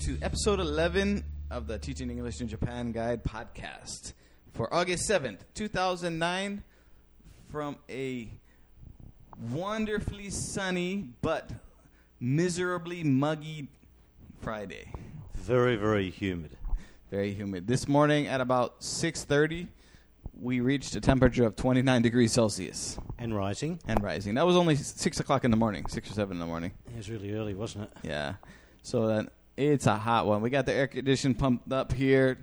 to episode 11 of the Teaching English in Japan Guide podcast for August 7th, 2009, from a wonderfully sunny but miserably muggy Friday. Very, very humid. Very humid. This morning at about 6:30, we reached a temperature of 29 degrees Celsius And rising. and rising. That was only six o'clock in the morning, six or seven in the morning. It was really early, wasn't it? Yeah. So then it's a hot one. We got the air condition pumped up here,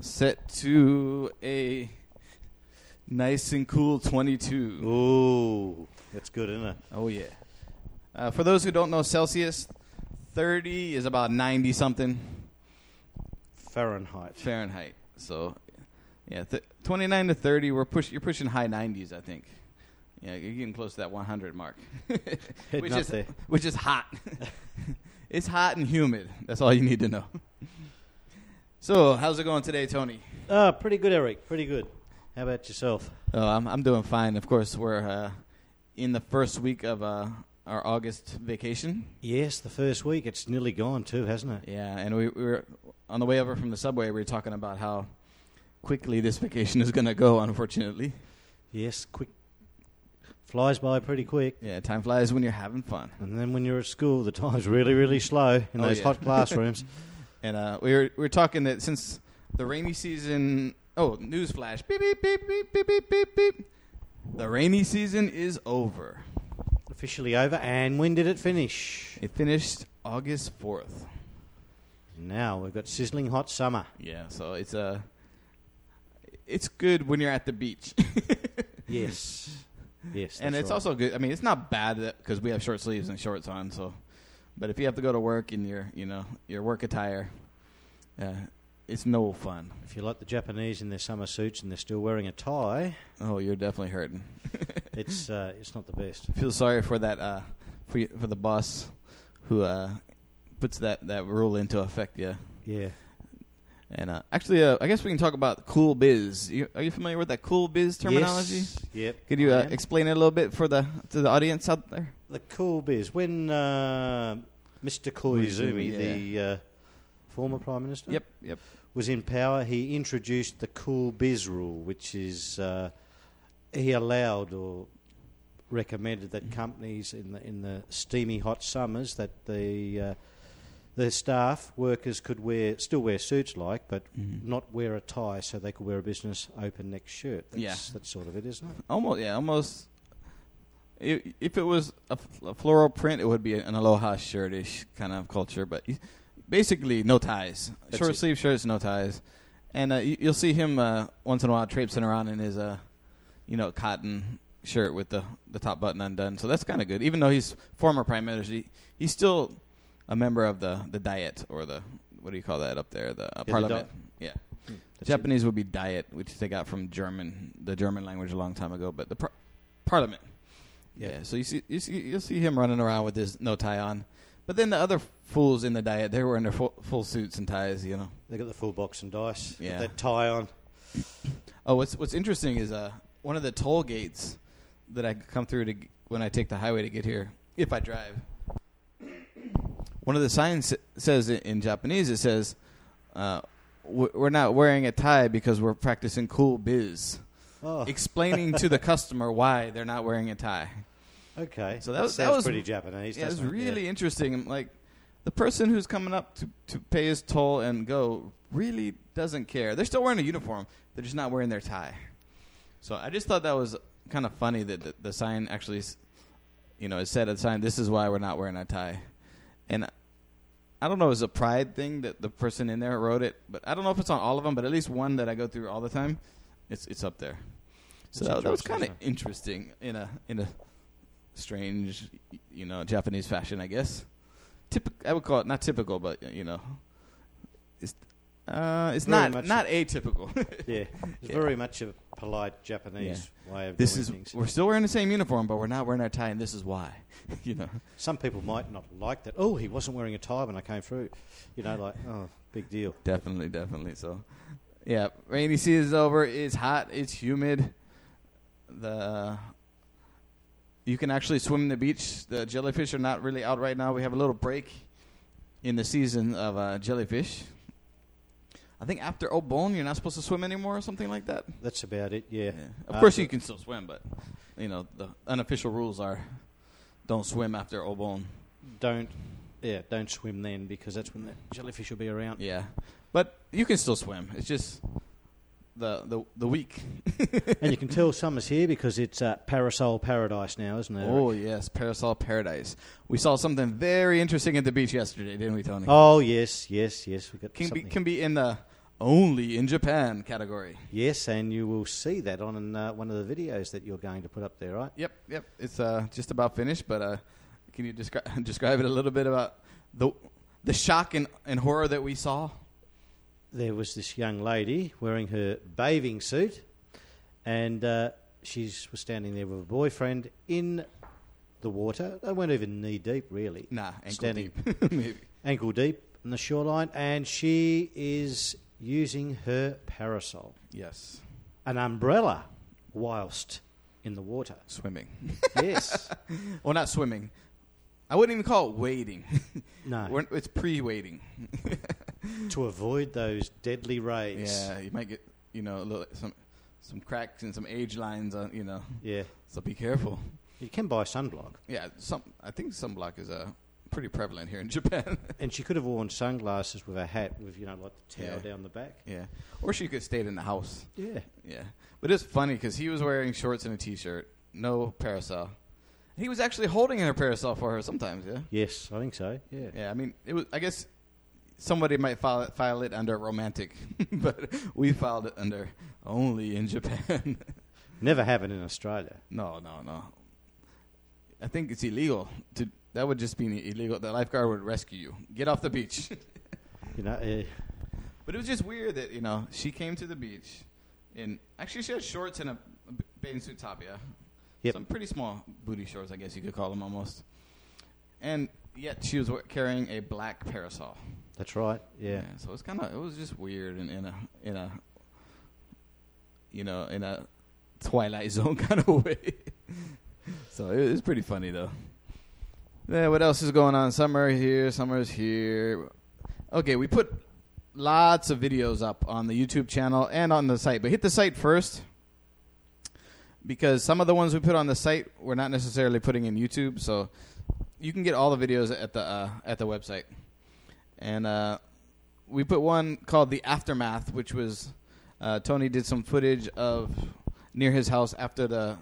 set to a nice and cool 22. Ooh, that's good, isn't it? Oh yeah. Uh, for those who don't know Celsius, 30 is about 90 something Fahrenheit. Fahrenheit. So yeah, th- 29 to 30, we're push you're pushing high 90s, I think. Yeah, you're getting close to that 100 mark. Which is there. which is hot. it's hot and humid. That's all you need to know. So, how's it going today, Tony? Ah, pretty good, Eric. Pretty good. How about yourself? Oh, I'm I'm doing fine. Of course, we're uh, in the first week of uh, our August vacation. Yes, the first week. It's nearly gone, too, hasn't it? Yeah, and we, we were on the way over from the subway. We were talking about how quickly this vacation is going to go. Unfortunately, Yes, quick. Flies by pretty quick. yeah, time flies when you're having fun. And then when you're at school, the time's really, really slow in Oh, those yeah. hot classrooms. And uh, we were we were talking that since the rainy season. Oh, newsflash! Beep beep beep beep beep beep beep beep. The rainy season is over. Officially over. And when did it finish? It finished August fourth. Now we've got sizzling hot summer. Yeah, so it's Uh, it's good when you're at the beach, Yes. Yes. and it's right. also good. I mean, it's not bad because we have short sleeves and shorts on. So, but if you have to go to work in your you know your work attire, uh, it's no fun. If you like the Japanese in their summer suits and they're still wearing a tie, Oh, you're definitely hurting. it's uh, it's not the best. I feel sorry for that uh, for y- for the boss who uh, puts that, that rule into effect. Yeah, Yeah. And uh, actually, uh, I guess we can talk about cool biz. You, are you familiar with that cool biz terminology? Yes. Yep. Could you uh, explain it a little bit for the to the audience out there? the cool biz when uh, Mr. Koizumi, Koizumi, the uh, former prime minister, Yep, yep. was in power, he introduced the cool biz rule, which is uh, he allowed or recommended that companies in the in the steamy hot summers that the uh, the staff workers could wear still wear suits like, but Mhm. not wear a tie, so they could wear a business open neck shirt. That's, Yeah. that's sort of it, isn't it? Almost, yeah, almost. If it was a floral print, it would be an aloha shirtish kind of culture, but basically no ties, That's short it. sleeve shirts, no ties, and uh, you, you'll see him uh, once in a while traipsing around in his, uh, you know, cotton shirt with the the top button undone. So that's kind of good. Even though he's former prime minister, he, he's still a member of the the diet or the what do you call that up there? The uh, the parliament. yeah. That's it. Japanese would be diet, which they got from German, the German language a long time ago. But the par- parliament, yeah. Yeah. So you see, you see, you'll see him running around with his no tie on. But then the other fools in the diet, they were in their full, full suits and ties. You know. They got the full box and dice. Yeah. that tie on. Oh, what's what's interesting is uh one of the toll gates that I come through to when I take the highway to get here, if I drive. One of the signs says in Japanese, it says, uh, "We're not wearing a tie because we're practicing cool biz." Oh, explaining to the customer why they're not wearing a tie. okay. So that was- that was- pretty Japanese. Yeah, it? really interesting. Like the person who's coming up to, to pay his toll and go really doesn't care. They're still wearing a uniform. They're just not wearing their tie. So I just thought that was kind of funny that the, the sign actually, you know, it said at the sign, "This is why we're not wearing a tie," and. I don't know, it was a pride thing that the person in there wrote it, but I don't know if it's on all of them, but at least one that I go through all the time, it's it's up there. So that, that was kind of interesting in a in a strange, you know, Japanese fashion, I guess. Typical, I would call it not typical, but you know, it's uh, it's Very not much not atypical. Yeah, it's very much a polite Japanese way of this doing is things. we're still wearing the same uniform, but we're not wearing our tie, and this is why. you know, Some people might not like that. Oh, he wasn't wearing a tie when I came through. You know, like oh, big deal. definitely, definitely. So, yeah, rainy season is over. It's hot. It's humid. The you can actually swim in the beach. The jellyfish are not really out right now. We have a little break in the season of uh, jellyfish. I think after Obon, you're not supposed to swim anymore or something like that. That's about it. Yeah. Yeah. Of Uh, course, you can still swim, but you know the unofficial rules are don't swim after Obon. Don't. Yeah, don't swim then because that's when the jellyfish will be around. Yeah, but you can still swim. It's just the the the week. and you can tell summer's here because it's uh, parasol paradise now, isn't it? Oh yes, parasol paradise. We saw something very interesting at the beach yesterday, didn't we, Tony? Oh yes, yes, yes. We got can be something. can be in the only in Japan category. yes, and you will see that on uh, one of the videos that you're going to put up there, right? Yep, yep. It's uh, just about finished, but uh, can you descri- describe it a little bit about the the shock and, and horror that we saw? There was this young lady wearing her bathing suit, and uh, she was standing there with her boyfriend in the water. They weren't even knee deep, really. Nah, ankle Standing- deep, maybe. ankle deep on the shoreline, and she is using her parasol, Yes, an umbrella, whilst in the water. swimming. Yes. Well, not swimming. I wouldn't even call it wading. no. We're- it's pre-wading. to avoid those deadly rays. Yeah, you might get you know a little, some some cracks and some age lines on you know. Yeah. So be careful. You can buy sunblock. Yeah, some I think sunblock is uh, pretty prevalent here in Japan. And she could have worn sunglasses with a hat with, you know, like the towel Yeah. down the back. yeah, or she could have stayed in the house. Yeah. Yeah, but it's funny because he was wearing shorts and a t-shirt, no parasol. He was actually holding her parasol for her sometimes. Yeah, Yes, I think so. Yeah. yeah. I mean, it was. I guess somebody might file it, file it under romantic, but we filed it under only in Japan. Never happened in Australia. no, no, no. I think it's illegal to. That would just be illegal. The lifeguard would rescue you. Get off the beach. You know, uh, But it was just weird that you know she came to the beach, and actually she had shorts and a a bathing suit top, yeah. Yep. Some pretty small booty shorts, I guess you could call them almost. And yet she was carrying a black parasol. that's right. Yeah. So it's kind of it was just weird in, in a in a you know in a Twilight Zone kind of way. so it was pretty funny though. Yeah, what else is going on? Summer here, summer's here. Okay, we put lots of videos up on the YouTube channel and on the site, but hit the site first because some of the ones we put on the site we're not necessarily putting in YouTube, so you can get all the videos at the uh, at the website. And uh, we put one called the aftermath, which was uh, Tony did some footage of near his house after the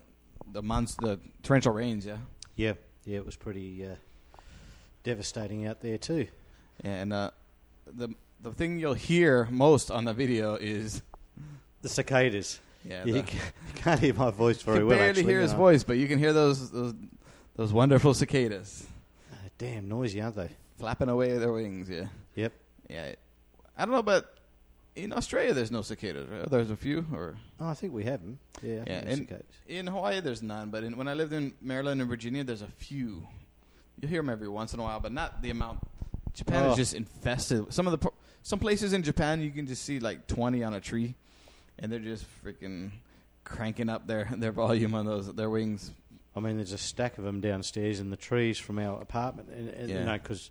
the months the torrential rains, yeah. Yeah. Yeah, it was pretty uh, devastating out there too. And uh, the the thing you'll hear most on the video is The cicadas. yeah, you, the- ca- you can't hear my voice very you very can well. barely actually, hear his know. voice, but you can hear those those those wonderful cicadas Uh, damn noisy, aren't they? flapping away their wings. Yeah, Yep. yeah. I don't know, but in Australia there's no cicadas. Right? There's a few, or Oh, I think we have them. Yeah. Yeah, think there's and- cicadas. in Hawaii there's none. But in, when I lived in Maryland and Virginia, there's a few. You hear them every once in a while, but not the amount. Japan Oh. is just infested. Some of the some places in Japan you can just see like 20 on a tree, and they're just freaking cranking up their their volume on those their wings. I mean, there's a stack of them downstairs in the trees from our apartment, and, and Yeah. you know, 'cause-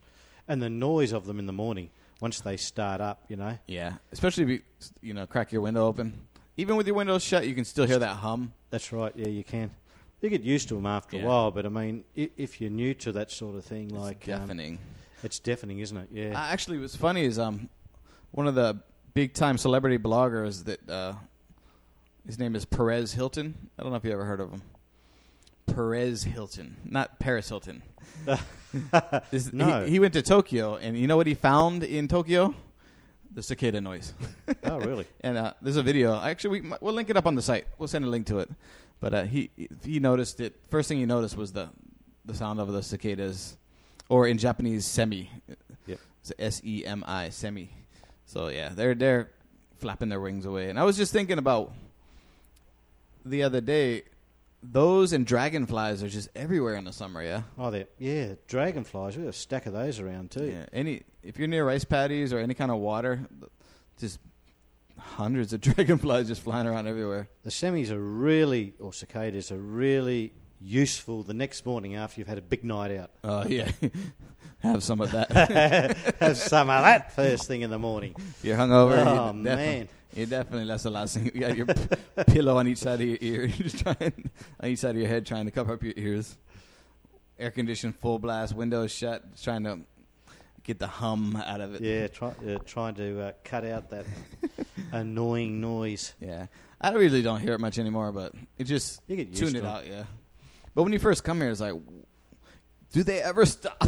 and the noise of them in the morning once they start up, you know. Yeah, especially if you you know crack your window open. Even with your windows shut, you can still hear that hum. That's right. Yeah, you can. You get used to them after Yeah. a while, but I mean, if you're new to that sort of thing, It's like um, deafening. it's deafening, isn't it? Yeah. Uh, actually, what's funny is um, one of the big time celebrity bloggers that uh, his name is Perez Hilton. I don't know if you ever heard of him. Perez Hilton, not Paris Hilton. This- No. he, he went to Tokyo, and you know what he found in Tokyo? The cicada noise. oh, really? And uh, there's a video. Actually, we, we'll link it up on the site. We'll send a link to it. But uh, he he noticed it. First thing he noticed was the the sound of the cicadas, or in Japanese, semi. Yep. It's S E M I, semi. So yeah, they're they're flapping their wings away. And I was just thinking about the other day. Those and dragonflies are just everywhere in the summer. Yeah. Oh, there. Yeah, dragonflies. We have a stack of those around too. Yeah. Any if you're near rice paddies or any kind of water, just hundreds of dragonflies just flying around everywhere. The semis are really, or cicadas are really useful the next morning after you've had a big night out. Oh yeah, have some of that. Have some of that first thing in the morning. You're hungover. Oh, man. You definitely that's the last thing. You got your p- pillow on each side of your ear. You're just trying on each side of your head, trying to cover up your ears. Air conditioned, full blast, windows shut, trying to get the hum out of it. Yeah, try, uh, trying to uh, cut out that annoying noise. Yeah. I really don't hear it much anymore, but it just You get used tune to it it. out. Yeah. But when you first come here, it's like, do they ever stop?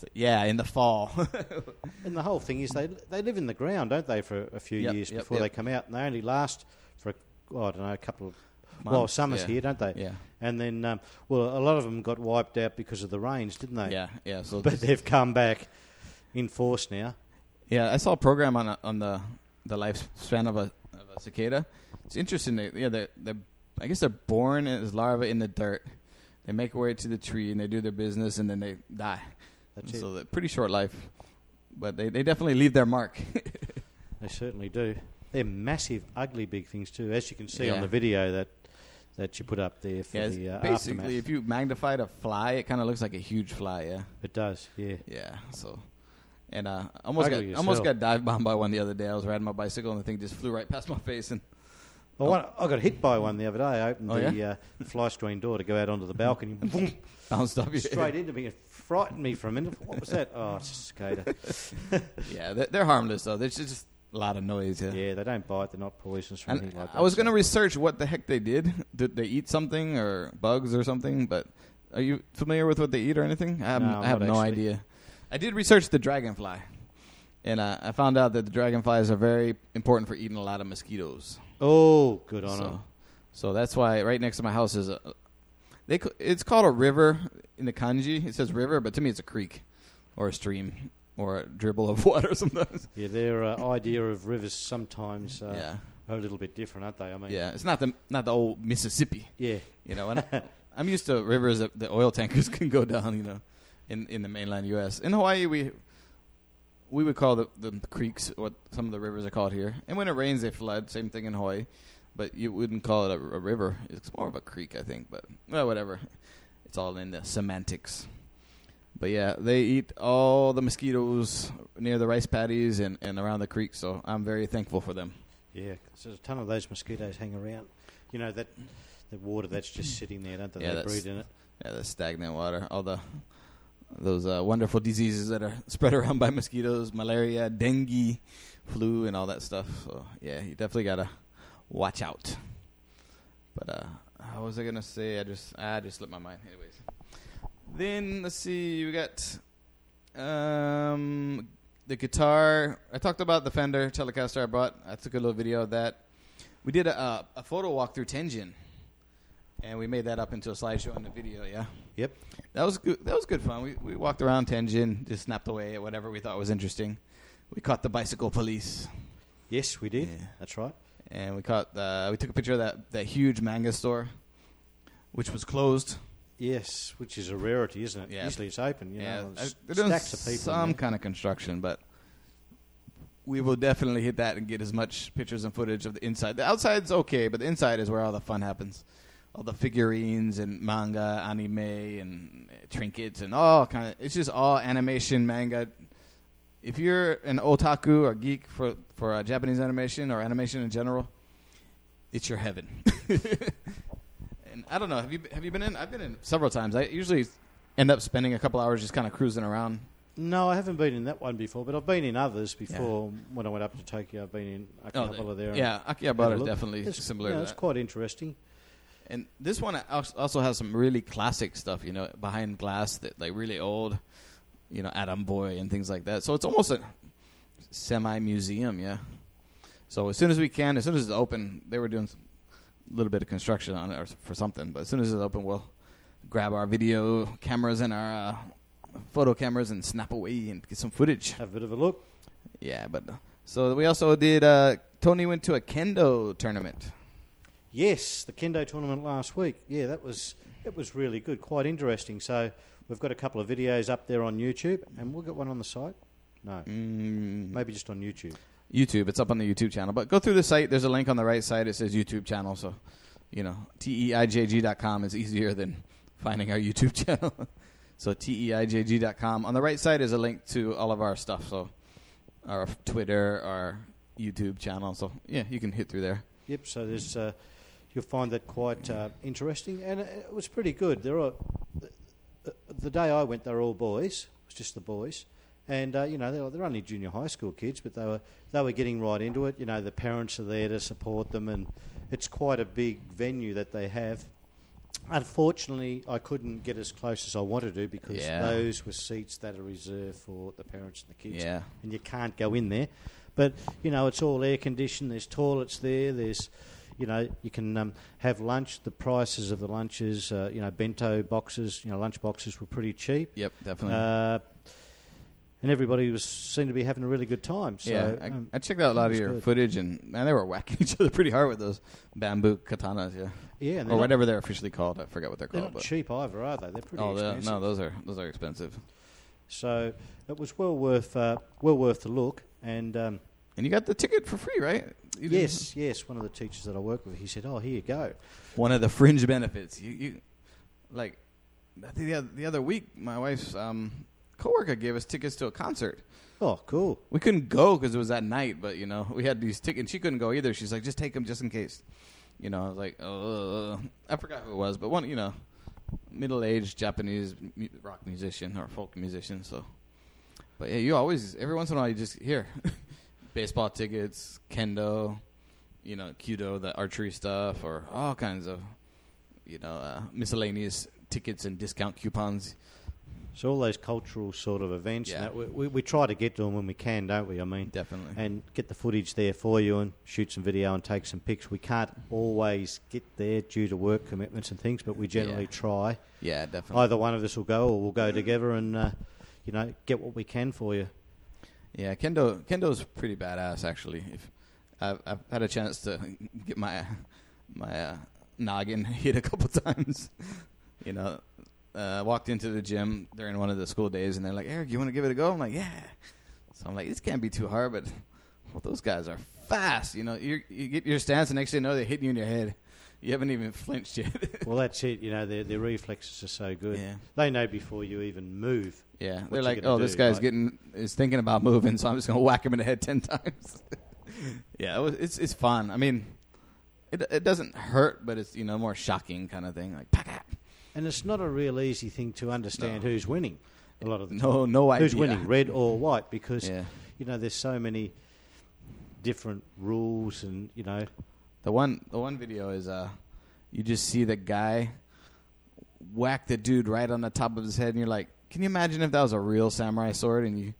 Like, yeah, in the fall. And the whole thing is they they live in the ground, don't they, for a few Yep, years yep, before yep. they come out, and they only last for oh, I don't know a couple of well summers yeah. here, don't they? Yeah. And then um, well, a lot of them got wiped out because of the rains, didn't they? Yeah, yeah. So But they've come back in force now. Yeah, I saw a program on a, on the the lifespan of a, of a cicada. It's interesting. They, yeah, they they I guess they're born as larvae in the dirt. They make their way to the tree and they do their business and then they die. That's so it. pretty short life, but they, they definitely leave their mark. They certainly do. They're massive, ugly, big things too, as you can see on the video that that you put up there for yeah, the uh, basically, aftermath. if you magnified a fly, it kind of looks like a huge fly. Yeah, It does, yeah. yeah. So, and uh, I almost Ugly got almost got dive bombed by one the other day. I was riding my bicycle and the thing just flew right past my face and Well, one, I got hit by one the other day. I opened Oh, the uh, fly screen door to go out onto the balcony. Boom, bounced off your straight into me. It frightened me for a minute. What was that? Oh, it's a cicada. Yeah, they're, they're harmless though. There's just a lot of noise. Yeah. Yeah, they don't bite. They're not poisonous or And anything like that. I was going to research what the heck they did. Did they eat something or bugs or something? But are you familiar with what they eat or anything? I have, No, I have no actually. idea. I did research the dragonfly, and uh, I found out that the dragonflies are very important for eating a lot of mosquitoes. Oh, good on them. So, so that's why right next to my house is a. They c- it's called a river in the kanji. It says river, but to me it's a creek, or a stream, or a dribble of water sometimes. Yeah, their uh, idea of rivers sometimes uh, yeah, are a little bit different, aren't they? I mean, yeah. It's not the not the old Mississippi. yeah. You know, and I, I'm used to rivers that the oil tankers can go down. You know, in in the mainland U.S. In Hawaii, we we would call the, the creeks what some of the rivers are called here. And when it rains, they flood. Same thing in Hawaii, but you wouldn't call it a, a river. It's more of a creek, I think. But well, whatever. It's all in the semantics. But yeah, they eat all the mosquitoes near the rice paddies and, and around the creek. So I'm very thankful for them. Yeah, 'cause there's a ton of those mosquitoes hang around. You know that that water that's just sitting there, don't they? Yeah, they breed in it. Yeah, the stagnant water, all the those uh, wonderful diseases that are spread around by mosquitoes, malaria, dengue, flu, and all that stuff. So yeah, you definitely gotta watch out. But uh, how was I gonna say? I just I just slipped my mind. Anyways, then let's see. We got um, the guitar. I talked about the Fender Telecaster I bought. I took a little video of that. We did a, a, photo walk through and we made that up into a slideshow in the video. Yeah. Yep. That was good. That was good fun. We we walked around Tenjin, just snapped away at whatever we thought was interesting. We caught the bicycle police, Yes, we did. Yeah. That's right. and we caught. Uh, we took a picture of that that huge manga store, which was closed. Yes, which is a rarity, isn't it? Yeah. Usually it's open. You yeah, know, I- there's they're doing stacks of people. some kind of construction, but we will definitely hit that and get as much pictures and footage of the inside. The outside's okay, but the inside is where all the fun happens. All the figurines and manga, anime, and trinkets, and all kind of. It's just all animation manga. If you're an otaku or geek for for uh, Japanese animation or animation in general, it's your heaven. and I don't know. Have you have you been in? I've been in several times. I usually end up spending a couple hours just kind of cruising around. No, I haven't been in that one before, but I've been in others before. When I went up to Tokyo, I've been in a Oh, couple of there. Yeah, Akihabara is definitely It's, similar to it's quite interesting. And this one also has some really classic stuff, you know, behind glass that like really old, you know, Adam Boy and things like that. So it's almost a semi museum, yeah. So as soon as we can, as soon as it's open, they were doing a little bit of construction on it or for something. But as soon as it's open, we'll grab our video cameras and our uh, photo cameras and snap away and get some footage. Have a bit of a look. Yeah, but uh, so we also did. Uh, Tony went to a kendo tournament. Yes, the kendo tournament last week. Yeah, that was it was really good, quite interesting. So we've got a couple of videos up there on YouTube, and we'll get one on the site. No, Mm, maybe just on YouTube. YouTube. It's up on the YouTube channel. But go through the site. There's a link on the right side. It says YouTube channel. So, you know, T E I J G dot com is easier than finding our YouTube channel. So T E I J G dot com. On the right side is a link to all of our stuff. So our Twitter, our YouTube channel. So yeah, you can hit through there. Yep. So there's uh, you'll find that quite uh, interesting, and it, was pretty good. There are the, the day I went, they were all boys. It was just the boys, and uh, you know they're, they're only junior high school kids, but they were they were getting right into it. You know, the parents are there to support them, and it's quite a big venue that they have. Unfortunately, I couldn't get as close as I wanted to because Yeah. those were seats that are reserved for the parents and the kids Yeah. and you can't go in there. But you know, it's all air conditioned. There's toilets there. There's, you know, you can um, have lunch. The prices of the lunches, uh, you know, bento boxes, you know, lunch boxes were pretty cheap. Yep, definitely. Uh, and everybody was seemed to be having a really good time. So, yeah, I, um, I checked out a lot of your good. footage, and man, they were whacking each other pretty hard with those bamboo katanas, yeah, yeah, or not, whatever they're officially called. I forget what they're they're called. not but cheap either, are they? They're pretty oh, they're- no, those are those are expensive. So it was well worth uh, well worth the look. And um, And you got the ticket for free, right? You yes, yes, one of the teachers that I work with, he said, "Oh, here you go." one of the fringe benefits. You, you like I think the other, the other week, my wife's um, coworker gave us tickets to a concert. Oh, cool. We couldn't go because it was at night, but you know we had these tickets. She couldn't go either. She's like, just take them just in case. You know, I was like, uh, I forgot who it was, but one, you know, middle-aged Japanese rock musician or folk musician. So, but yeah, you always every once in a while you just hear baseball tickets, kendo, you know, kyudo, the archery stuff, or all kinds of you know uh, miscellaneous tickets and discount coupons. So all those cultural sort of events, Yeah. that, we, we, we try to get to them when we can, don't we? I mean, Definitely. and get the footage there for you and shoot some video and take some pics. We can't always get there due to work commitments and things, but we generally Yeah. try. yeah, definitely. Either one of us will go, or we'll go together and uh, you know get what we can for you. Yeah, kendo kendo's pretty badass actually. If I've, I've had a chance to get my my uh, noggin hit a couple times, you know, uh, walked into the gym during one of the school days, and they're like, "Eric, you want to give it a go?" I'm like, "Yeah." So I'm like, "This can't be too hard," but well, those guys are fast. You know, you you get your stance, and next thing you know, they're hitting you in your head. You haven't even flinched yet. Well, that's it. You know, their their reflexes are so good. yeah. They know before you even move. Yeah, they're like, oh, this do, guy's getting is thinking about moving, so I'm just gonna whack him in the head ten times. yeah, it was, it's it's fun. I mean, it it doesn't hurt, but it's you know more shocking kind of thing. Like, pack And it's not a real easy thing to understand No. who's winning. A lot of the no no idea who's winning, red or white, because Yeah, you know there's so many different rules, and you know the one the one video is uh, you just see the guy whack the dude right on the top of his head, and you're like, can you imagine if that was a real samurai sword and you.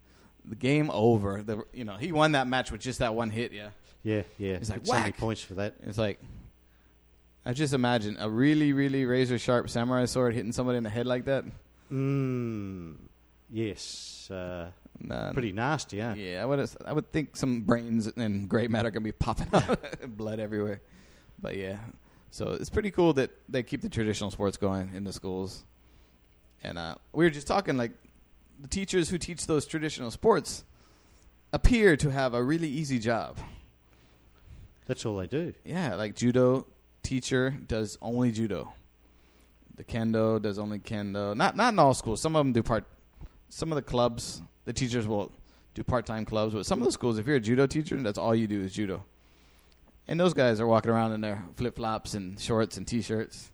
The game over. The you know he won that match with just that one hit. Yeah, yeah, yeah. It's like, so many points for that. It's like I just imagine a really, really razor sharp samurai sword hitting somebody in the head like that. Mm, yes, uh, Nah, pretty nasty, yeah. Yeah, I would. I would think some brains and gray matter gonna be popping out, blood everywhere. But yeah, so it's pretty cool that they keep the traditional sports going in the schools. And uh, we were just talking like the teachers who teach those traditional sports appear to have a really easy job. That's all they do. Yeah, like judo teacher does only judo. The kendo does only kendo. Not not in all schools. Some of them do part. Some of the clubs, the teachers will do part time clubs. But some of the schools, if you're a judo teacher, that's all you do is judo. And those guys are walking around in their flip flops and shorts and t shirts.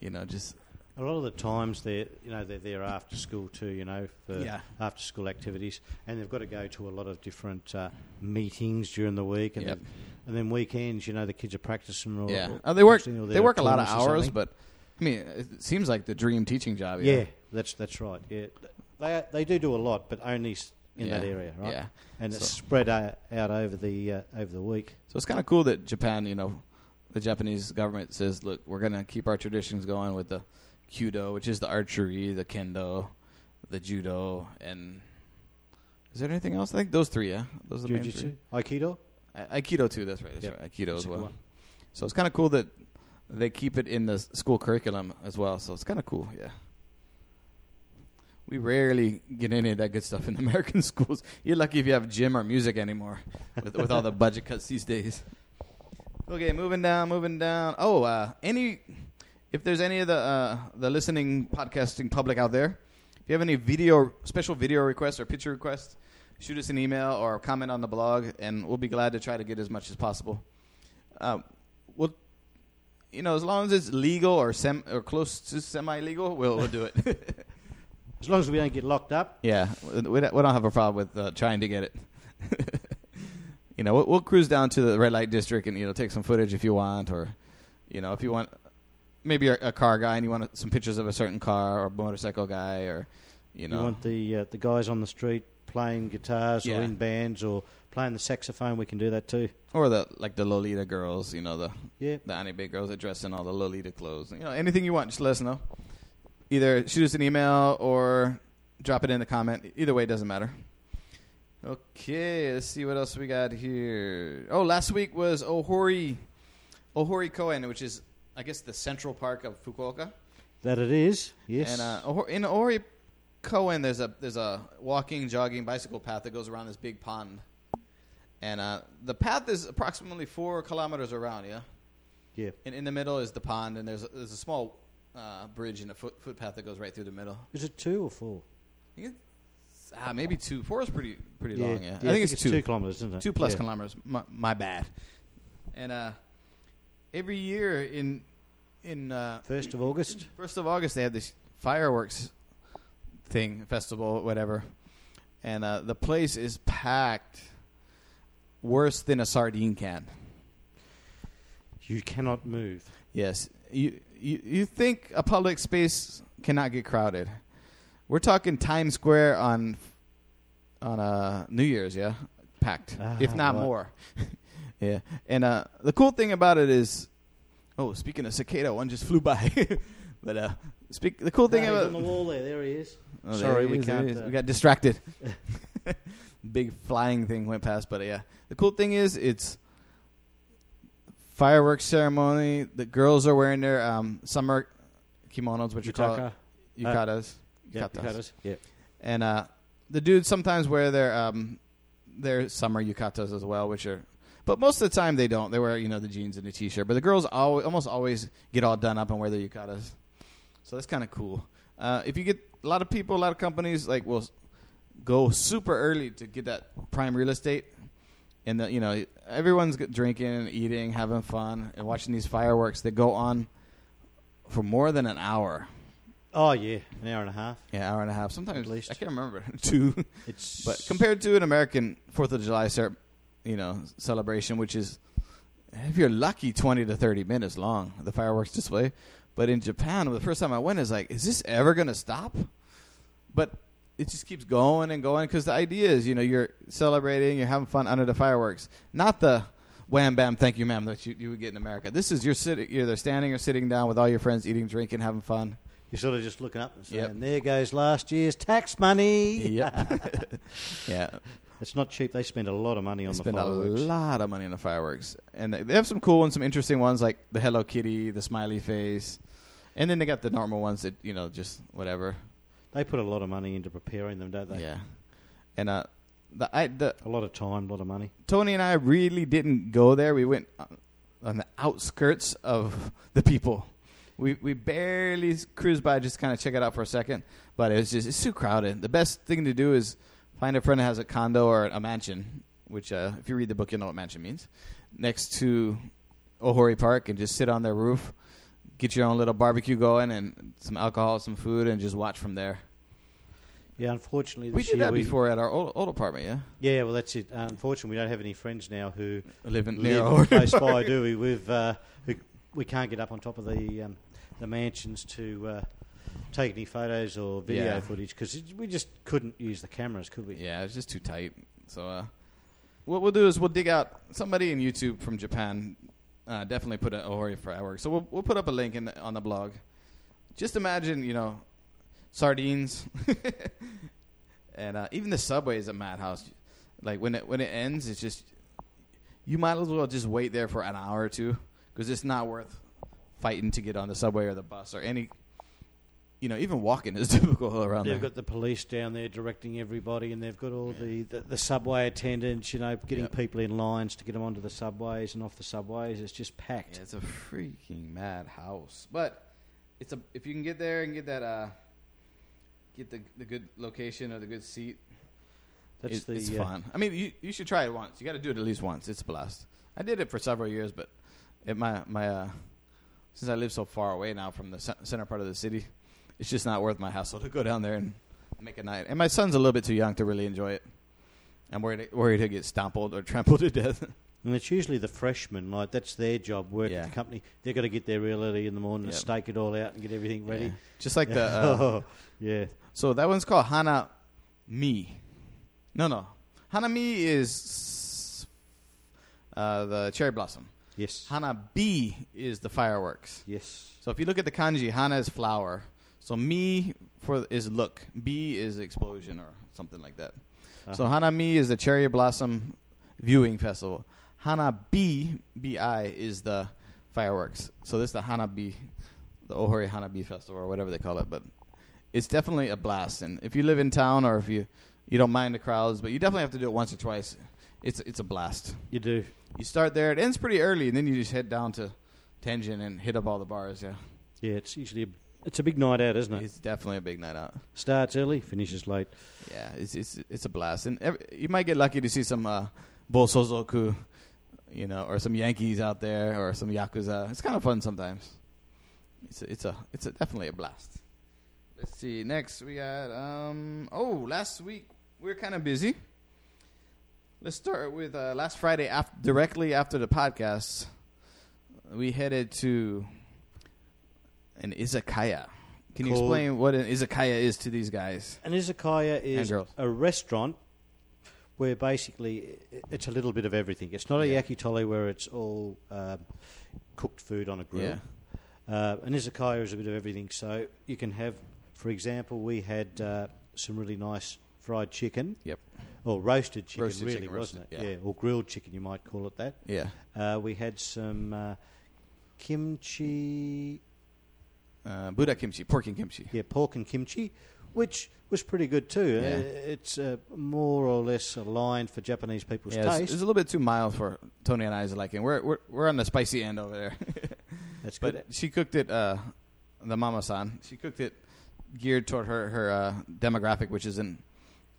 You know, just A lot of the times they're you know they're there after school too. You know for Yeah. after school activities, and they've got to go to a lot of different uh, meetings during the week, and Yep. then, and then weekends. You know the kids are practicing. Or, yeah. or Uh, they work. They work a lot of hours, but I mean, it seems like the dream teaching job. yeah, that's that's right. Yeah, they they do do a lot, but only in that area, right? Yeah. and it's spread out, out over the uh, over the week. So it's kind of cool that Japan, you know, the Japanese government says, look, we're going to keep our traditions going with the kyudo, which is the archery, the Kendo, the Judo, and is there anything else? I think those three, yeah? Those are the main Jiu-jitsu, three. Aikido. I- Aikido, too, that's right. That's Yep. right. Aikido as well. one. So it's kind of cool that they keep it in the school curriculum as well. So it's kind of cool, yeah. We rarely get any of that good stuff in American schools. You're lucky if you have gym or music anymore with, with all the budget cuts these days. Okay, moving down, moving down. Oh, uh, any if there's any of the uh, the listening podcasting public out there if you have any video, special video requests or picture requests, shoot us an email or comment on the blog, and we'll be glad to try to get as much as possible. Uh, we'll, you know, as long as it's legal or sem or close to semi-legal, we'll we'll do it. As long as we don't get locked up. yeah, we don't we don't have a problem with uh, trying to get it. you know, we'll, we'll cruise down to the red light district and you know take some footage if you want, or you know if you want maybe a, a car guy and you want some pictures of a certain car or motorcycle guy or you You, know want the uh, the guys on the street playing guitars Yeah. or in bands or playing the saxophone. We can do that too. or the like the Lolita girls, you know the Yeah. the anime girls that dress in all the Lolita clothes. You know anything you want, just let us know. Either shoot us an email or drop it in the comment. Either way, it doesn't matter. Okay, let's see what else we got here. Oh, last week was Ohori, Ohori Koen, which is I guess the central park of Fukuoka. That it is. Yes. And uh, in Ohori Koen, there's a there's a walking, jogging, bicycle path that goes around this big pond, and uh, the path is approximately four kilometers around. Yeah, yeah. and in the middle is the pond, and there's a, there's a small uh, bridge and a foot, footpath that goes right through the middle. Is it two or four? I think it's, ah, maybe two. Four is pretty pretty yeah. long. Yeah, Yeah, I think it's, two. kilometers, isn't it? Two plus Yeah. kilometers. My, my bad. And uh, every year in in uh, First of August. First of August, they have this fireworks thing, festival, whatever, and uh, the place is packed, worse than a sardine can. You cannot move. Yes, you you you think a public space cannot get crowded? We're talking Times Square on on uh, New Year's, yeah, packed, Ah, if not right. more. yeah, and uh, the cool thing about it is, oh, speaking of cicada, one just flew by. but uh, speak the cool thing No, about on the wall there. There he is. Oh, Sorry, he we is, can't, uh, we got distracted. Big flying thing went past, but yeah, the cool thing is it's fireworks ceremony. The girls are wearing their um, summer kimonos, which you call yukatas. Yeah, Yukatas. yukatas. Yeah. And uh, the dudes sometimes wear their um, their summer yukatas as well, which are. But most of the time they don't. They wear you know the jeans and the t-shirt. But the girls always, almost always get all done up and wear their yukatas. So that's kind of cool. Uh, if you get a lot of people, a lot of companies like will go super early to get that prime real estate, and the, you know everyone's drinking, eating, having fun, and watching these fireworks that go on for more than an hour. Oh yeah, an hour and a half. Yeah, an hour and a half. Sometimes At least. I can't remember two. It's But compared to an American Fourth of July, cer- you know, celebration, which is, if you're lucky, twenty to thirty minutes long, the fireworks display. But in Japan, the first time I went, is like, is this ever going to stop? But it just keeps going and going because the idea is, you know, you're celebrating, you're having fun under the fireworks, not the wham bam, thank you, ma'am, that you, you would get in America. This is you're sitting, you're either standing or sitting down with all your friends, eating, drinking, having fun. you're sort of just looking up and saying, Yep. "There goes last year's tax money." Yep. yeah. It's not cheap. They spend a lot of money on They the spend a lot of money on the fireworks, and they they have some cool ones, some interesting ones like the Hello Kitty, the smiley face, and then they got the normal ones that you know just whatever. They put a lot of money into preparing them, don't they? Yeah, and uh, the I the A lot of time, a lot of money. Tony and I really didn't go there. We went on- the outskirts of the people. We we barely cruised by, just kind of check it out for a second. But it was just it's too crowded. The best thing to do is find a friend that has a condo or a mansion, which uh, if you read the book, you'll know what mansion means. Next to Ohori Park, and just sit on their roof, get your own little barbecue going, and some alcohol, some food, and just watch from there. Yeah, unfortunately, We did that we, before at our old, old apartment. Yeah, Yeah, well, that's it. Uh, unfortunately, we don't have any friends now who living near live close by, do we? We've uh, we, we can't get up on top of the um, the mansions to uh, take any photos or video Yeah. footage because we just couldn't use the cameras, could we? Yeah, it's just too tight. So uh, what we'll do is we'll dig out somebody in YouTube from Japan. Uh, definitely put an Ohori fireworks. So we'll we'll put up a link in the, on the blog. Just imagine, you know, sardines, and uh, even the subway is a madhouse. Like when it when it ends, it's just you might as well just wait there for an hour or two because it's not worth fighting to get on the subway or the bus or any. You know, even walking is difficult around They've there. got the police down there directing everybody, and they've got all the, the, the subway attendants, you know, getting Yep. people in lines to get them onto the subways and off the subways. It's just packed. Yeah, it's a freaking mad house. But it's a if you can get there and get that uh get the the good location or the good seat. That's It- the it's uh, fun. I mean, you you should try it once. You got to do it at least once. It's a blast. I did it for several years, but it, my my uh, since I live so far away now from the ce- center part of the city, it's just not worth my hassle to go down there and make a night. And my son's a little bit too young to really enjoy it. I'm worried worried he'll get stampled or trampled to death. And it's usually the freshmen, like that's their job, work Yeah. at the company. They've got to get there real early in the morning Yep. and stake it all out and get everything ready. Yeah. Just like the uh, yeah. So that one's called Hana Mi. No, no. Hana Mi is uh, the cherry blossom. Yes. Hana B is the fireworks. Yes. So if you look at the kanji, Hana is flower. So Mi for is look. B is explosion or something like that. So Uh-huh. Hana Mi is the cherry blossom viewing festival. Hana B B I is the fireworks. So this is the Hana B, the Ohori Hana B festival or whatever they call it. But it's definitely a blast. And if you live in town or if you you don't mind the crowds, but you definitely have to do it once or twice. It's it's a blast. You do. You start there. It ends pretty early, and then you just head down to Tenjin and hit up all the bars. Yeah, Yeah, it's usually a, it's a big night out, isn't it? it's definitely a big night out. Starts early, finishes late. Yeah, it's it's it's a blast, and every, you might get lucky to see some uh, Bosozoku, you know, or some Yankees out there, or some Yakuza. It's kind of fun sometimes. It's a, it's a it's a, definitely a blast. Let's see. Next we got um oh last week we were kind of busy. Let's start with uh, last Friday after, directly after the podcast. We headed to an izakaya. Can you Called- explain what an izakaya is to these guys? An izakaya is girls. a restaurant where basically i- it's a little bit of everything. It's not a yakitori where it's all um, cooked food on a grill. Yeah. Uh, an izakaya is a bit of everything. So you can have, for example, we had uh, some really nice fried chicken. Yep. Or roasted chicken, Roasted really, chicken, wasn't roasted, it? yeah. Or grilled chicken, you might call it that. Yeah. Uh, we had some uh, kimchi, Uh, buta kimchi, pork and kimchi. yeah, pork and kimchi, which was pretty good too. Yeah. Uh, it's uh, more or less aligned for Japanese people's Yeah, it's, taste. it's a little bit too mild for Tony and I I's liking. We're we're we're on the spicy end over there. That's good. but she cooked it. Uh, the mama san. She cooked it geared toward her her uh, demographic, which is an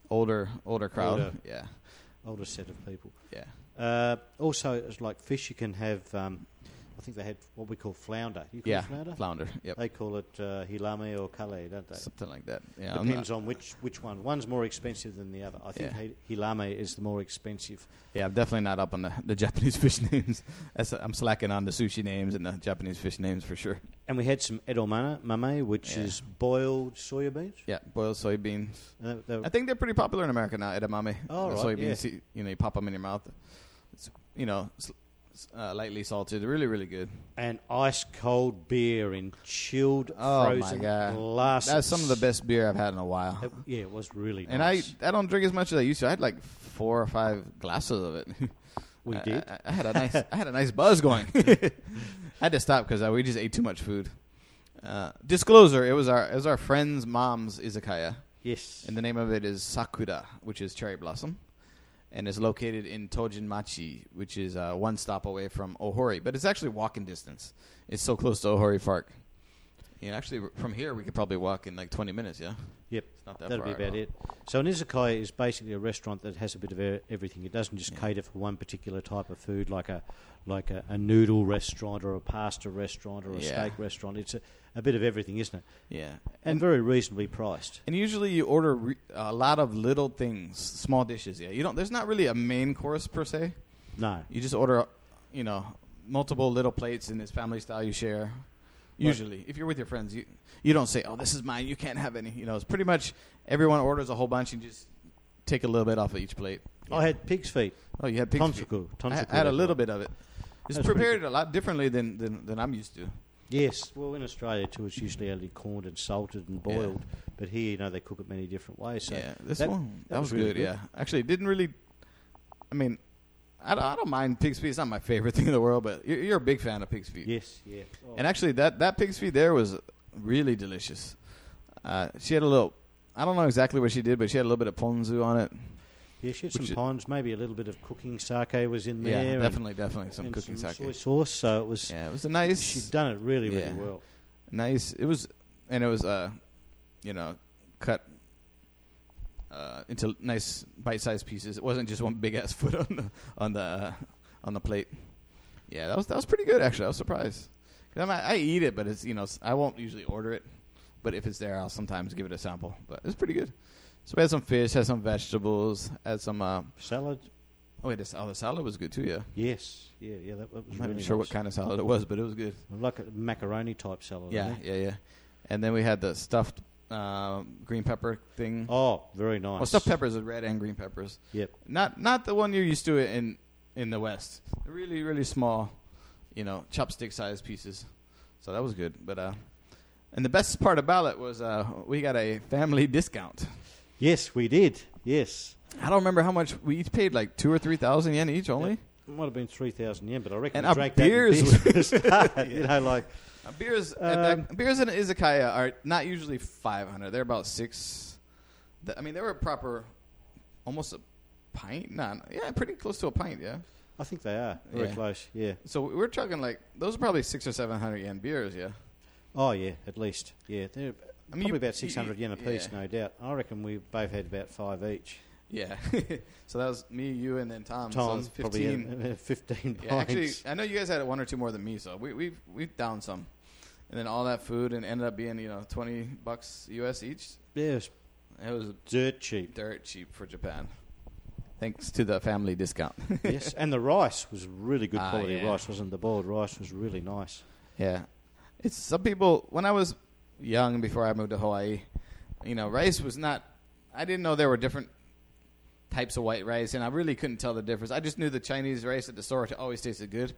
older older crowd. Older. Yeah. Older set of people. Yeah. Uh, also, it's like fish. You can have. Um, I think they had what we call flounder. You call Yeah. it flounder? Flounder. Yep. They call it uh, hirame or kale, don't they? Something like that. Yeah. Depends on which, which one. One's more expensive than the other. I think Yeah. hirame is the more expensive. yeah, I'm definitely not up on the, the Japanese fish names. I'm slacking on the sushi names and the Japanese fish names for sure. And we had some edamame, mame, which Yeah. is boiled soya beans. Yeah, boiled soybeans. Uh, I think they're pretty popular in America now. Edamame, Oh, right, soybeans. yeah. You, know, you pop them in your mouth. It's you know, uh, lightly salted. Really, really good. and ice cold beer in chilled Oh, my frozen God. glasses. That's some of the best beer I've had in a while. It- yeah, it was really And nice. I I don't drink as much as I used to. I had like four or five glasses of it. we I- did. I, I had a nice I had a nice buzz going. I had to stop because we just ate too much food. Uh, disclosure: It was our it was our friend's mom's izakaya. yes. And the name of it is Sakura, which is cherry blossom, and is located in Tojinmachi, which is uh, one stop away from Ohori. But it's actually walking distance. It's so close to Ohori Park. Yeah, actually, from here we could probably walk in like 20 minutes. Yeah, Yep. it's not that That'll be about it. So an izakaya is basically a restaurant that has a bit of everything. It doesn't just Yeah. cater for one particular type of food, like a like a, a noodle restaurant or a pasta restaurant or a Yeah. steak restaurant. It's a, a bit of everything, isn't it? Yeah, And very reasonably priced. And usually you order re- a lot of little things, small dishes. Yeah, you don't. There's not really a main course per se. No. You just order, you know, multiple little plates in this family style you share. Usually, if you're with your friends, you you don't say, "Oh, this is mine. You can't have any." You know, it's pretty much everyone orders a whole bunch and just take a little bit off of each plate. I had pig's feet. Oh, you had pig's feet. Tonsoku. I, had a little bit of it. It's prepared a lot differently than, than, than I'm used to. Yes. Well, in Australia too, it's usually only corned and salted and Yeah. boiled. But here, you know, they cook it many different ways. So yeah, this that- one that, that was, was really good, good. Yeah, actually, it didn't really. I mean, I don't, I don't mind pig's feet. It's not my favorite thing in the world, but you're, you're a big fan of pig's feet. yes, yeah. Oh. And actually, that that pig's feet there was really delicious. Uh, she had a little. I don't know exactly what she did, but she had a little bit of ponzu on it. yeah, she had some ponzu, maybe a little bit of cooking sake was in there. Yeah, and- definitely, definitely some cooking some sake. soy sauce. So it was. Yeah, it was a nice, She'd done it really, really Yeah. well. nice. It was, and it was, uh, you know, cut uh, into nice bite-sized pieces. It wasn't just one big ass foot on the on the uh, on the plate. Yeah, that was that was pretty good actually. I was surprised. I'm, I eat it, but it's you know I won't usually order it, but if it's there, I'll sometimes give it a sample. But it's pretty good. So we had some fish, had some vegetables, had some. Uh, Salad. oh wait, this, oh, the salad was good too. Yeah, Yes. Yeah. Yeah. That, that was I'm not really sure nice. what kind of salad it was, but it was good. Like a macaroni type salad. Yeah, yeah, yeah. And then we had the stuffed uh, green pepper thing. Oh, very nice. Well, stuffed peppers are red and green peppers. Yep. Not not the one you're used to in in the West. Really really small, you know, chopstick sized pieces. So that was good. But uh, and the best part about it was uh, we got a family discount. Yes, we did. Yes. I don't remember how much we each paid, like two or three thousand yen each only. It might have been three thousand yen, but I reckon And we drank beers that beers at the start, You know, like Beers, Um, at that- beers in izakaya are not usually five hundred. They're about six. th- I mean, they were proper, almost a pint. Nah, yeah, pretty close to a pint. Yeah. I think they are very Yeah. close. Yeah. So we're talking like those are probably six or seven hundred yen beers. Yeah. Oh yeah, at least. Yeah, they're I mean, probably about six hundred yen a piece, yeah. no doubt. I reckon we both had about five each. Yeah. so that was me, you, and then Tom. so Tom probably fifteen. had, uh, fifteen yeah, actually. I know you guys had one or two more than me, so we we we downed some, and then all that food and ended up being you know twenty bucks US each. Yeah, it was It was dirt cheap. dirt cheap for Japan, thanks to the family discount. yes, and the rice was really good Ah, quality yeah. rice, wasn't it? The boiled rice was really nice. Yeah, it's some people. When I was young, before I moved to Hawaii, you know, rice was not. I didn't know there were different types of white rice, and I really couldn't tell the difference. I just knew the Chinese rice at the store always tasted good,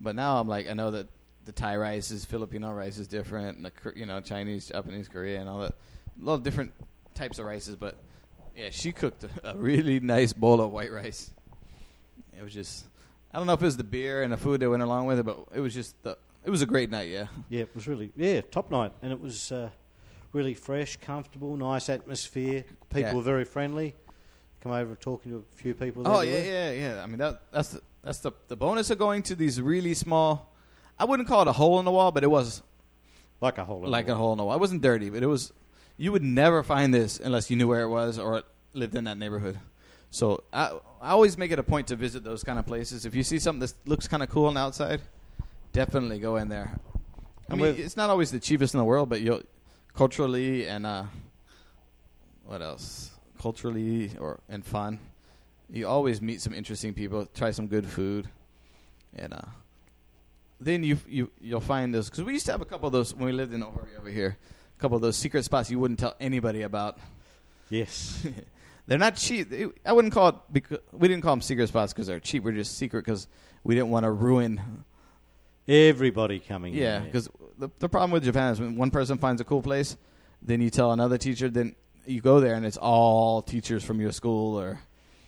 but now I'm like, I know that the Thai rice is Filipino rice is different, and the you know Chinese, Japanese, Korean, all that. A lot of different types of rices, but yeah, she cooked a, a really nice bowl of white rice. It was just. I don't know if it was the beer and the food that went along with it, but it was just the. It was a great night, yeah. Yeah, it was really yeah top night, and it was uh, really fresh, comfortable, nice atmosphere. People Yeah. were very friendly. Come over and talking to a few people. There Oh yeah, yeah, yeah. I mean that that's the, that's the the bonus of going to these really small. I wouldn't call it a hole in the wall, but it was like a whole. like a hole in the wall. It wasn't dirty, but it was. You would never find this unless you knew where it was or lived in that neighborhood. So I I always make it a point to visit those kind of places. If you see something that looks kind of cool on the outside, definitely go in there. I And mean, it's not always the cheapest in the world, but you'll culturally and uh, what else? Culturally or and fun, you always meet some interesting people. Try some good food, and uh, then you you you'll find those because we used to have a couple of those when we lived in Ohori over here. A couple of those secret spots you wouldn't tell anybody about. Yes. They're not cheap. I wouldn't call it. Because, we didn't call them secret spots because they're cheap. We're just secret because we didn't want to ruin Everybody coming. in Yeah, because the, the problem with Japan is when one person finds a cool place, then you tell another teacher, then you go there and it's all teachers from your school or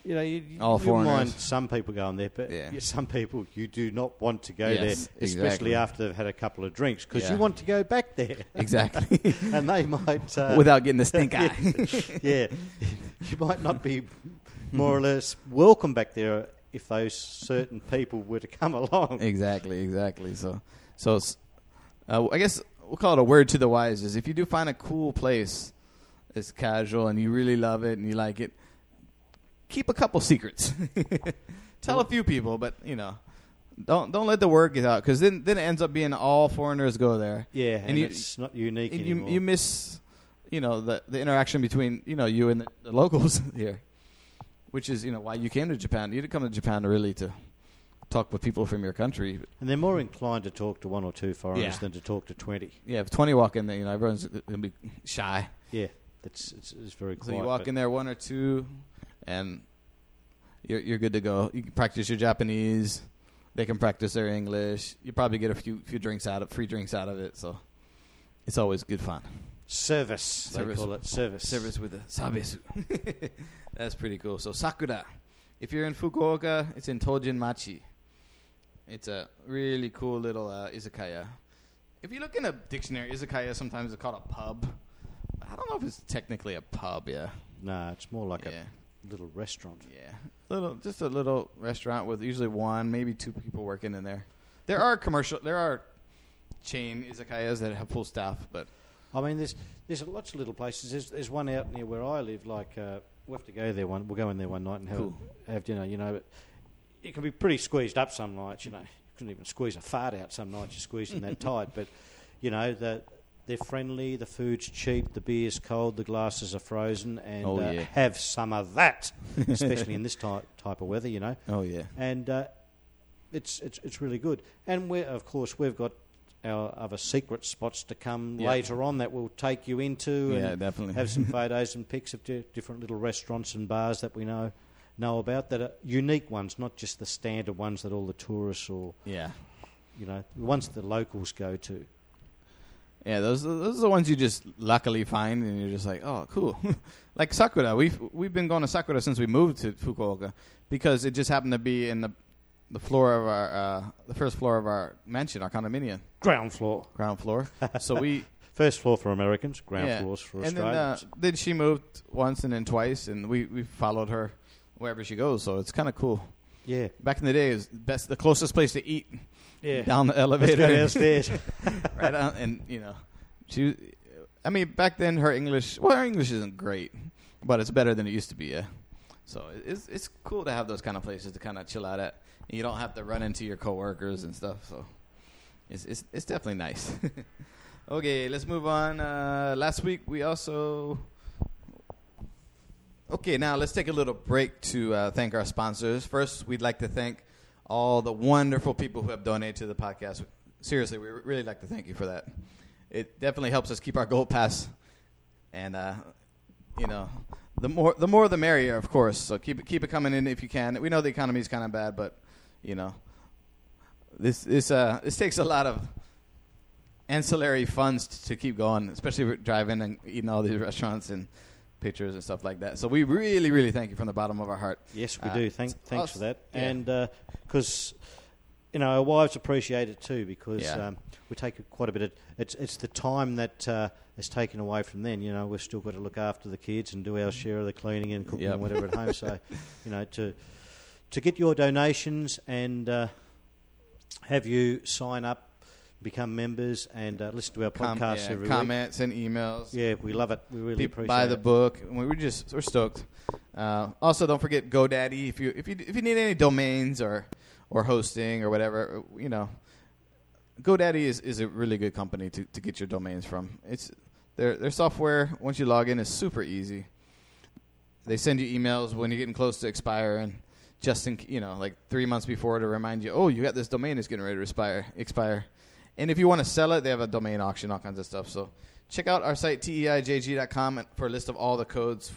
you know, you, All you mind foreigners. some people going there, but Yeah. yeah, some people you do not want to go Yes, there, especially exactly. after they've had a couple of drinks, because Yeah. you want to go back there, exactly and they might uh, without getting the stink eye. yeah, you might not be more or less welcome back there if those certain people were to come along. exactly, exactly. So, so uh, I guess we'll call it a word to the wise. Is if you do find a cool place, it's casual and you really love it and you like it, keep a couple secrets. Tell a few people, but you know. Don't don't let the word get out because then then it ends up being all foreigners go there. Yeah, and, And you- it's not unique And anymore. you you miss you know the the interaction between you know you and the, the locals here which is you know why you came to japan you didn't come to japan really to talk with people from your country and they're more inclined to talk to one or two foreigners Yeah. than to talk to twenty. yeah if 20 walk in there you know everyone's gonna be shy Yeah, it's it's, it's very so you walk in there one or two and you're you're good to go you can practice your japanese they can practice their english you probably get a few few drinks out of free drinks out of it so it's always good fun service, Service. They call it service. service with a sabesu. That's pretty cool. So Sakura, if you're in Fukuoka, it's in Tojin Machi. It's a really cool little uh, izakaya. If you look in a dictionary, izakaya sometimes is called a pub. I don't know if it's technically a pub. Yeah, No, it's more like yeah, a little restaurant. yeah. Little, just a little restaurant with usually one, maybe two people working in there. There are commercial. There are chain izakayas that have full staff, but I mean, there's there's lots of little places. There's, there's one out near where I live. Like uh, we'll have to go there one. We'll go in there one night and have Cool. have dinner. You know, but it can be pretty squeezed up some nights. You know, you couldn't even squeeze a fart out some nights. You're squeezing that tight, but you know the. They're friendly. The food's cheap. The beer's cold. The glasses are frozen, and Oh, uh, yeah. have some of that, especially in this type type of weather. You know, Oh yeah. and uh, it's it's it's really good. And we of course we've got our other secret spots to come Yeah. later on that we'll take you into Yeah, and definitely. have some photos and pics of di- different little restaurants and bars that we know know about that are unique ones, not just the standard ones that all the tourists or Yeah. you know the ones the locals go to. Yeah, those those are the ones you just luckily find, and you're just like, oh, cool. like Sakura, we've we've been going to Sakura since we moved to Fukuoka because it just happened to be in the the floor of our uh, the first floor of our mansion, our condominium, Ground floor, ground floor. so we first floor for Americans, ground yeah. floors for and then uh, then she moved once and then twice, and we we followed her wherever she goes. So it's kind of cool. yeah, Back in the day, it was best the closest place to eat yeah. down the elevator. go downstairs. right on, and you know, she. I mean, back then her English. Well, her English isn't great, but it's better than it used to be. Yeah. So it's it's cool to have those kind of places to kind of chill out at. And you don't have to run into your coworkers and stuff. So it's it's it's definitely nice. okay, let's move on. Uh, last week we also. Okay, now let's take a little break to uh, thank our sponsors. First, we'd like to thank all the wonderful people who have donated to the podcast. Seriously, we really like to thank you for that. It definitely helps us keep our goal pass, and uh, you know, the more the more the merrier, of course. So keep it keep it coming in if you can. We know the economy is kind of bad, but you know, this this uh this takes a lot of ancillary funds to keep going, especially driving and eating all these restaurants and pictures and stuff like that. So we really, really thank you from the bottom of our heart. Yes, we Uh, do. Thank, thanks us- for that. yeah. And because you know our wives appreciate it too, because Yeah. um, we take quite a bit of. It's it's the time that uh, is taken away from them. You know, we've still got to look after the kids and do our share of the cleaning and cooking Yep. and whatever at home. So, you know, to to get your donations and uh, have you sign up, become members, and uh, listen to our Com- podcasts yeah, every comments and emails. Yeah, we love it. We really People appreciate buy the it. book. We- We're just we're stoked. Uh, also, don't forget GoDaddy if you if you if you need any domains or or hosting or whatever. You know, GoDaddy is, is a really good company to, to get your domains from. It's their their software. Once you log in, is super easy. They send you emails when you're getting close to expire, and just in you know like three months before to remind you, oh, you got this domain is getting ready to expire. Expire, and if you want to sell it, they have a domain auction, all kinds of stuff. So check out our site teijg.com for a list of all the codes,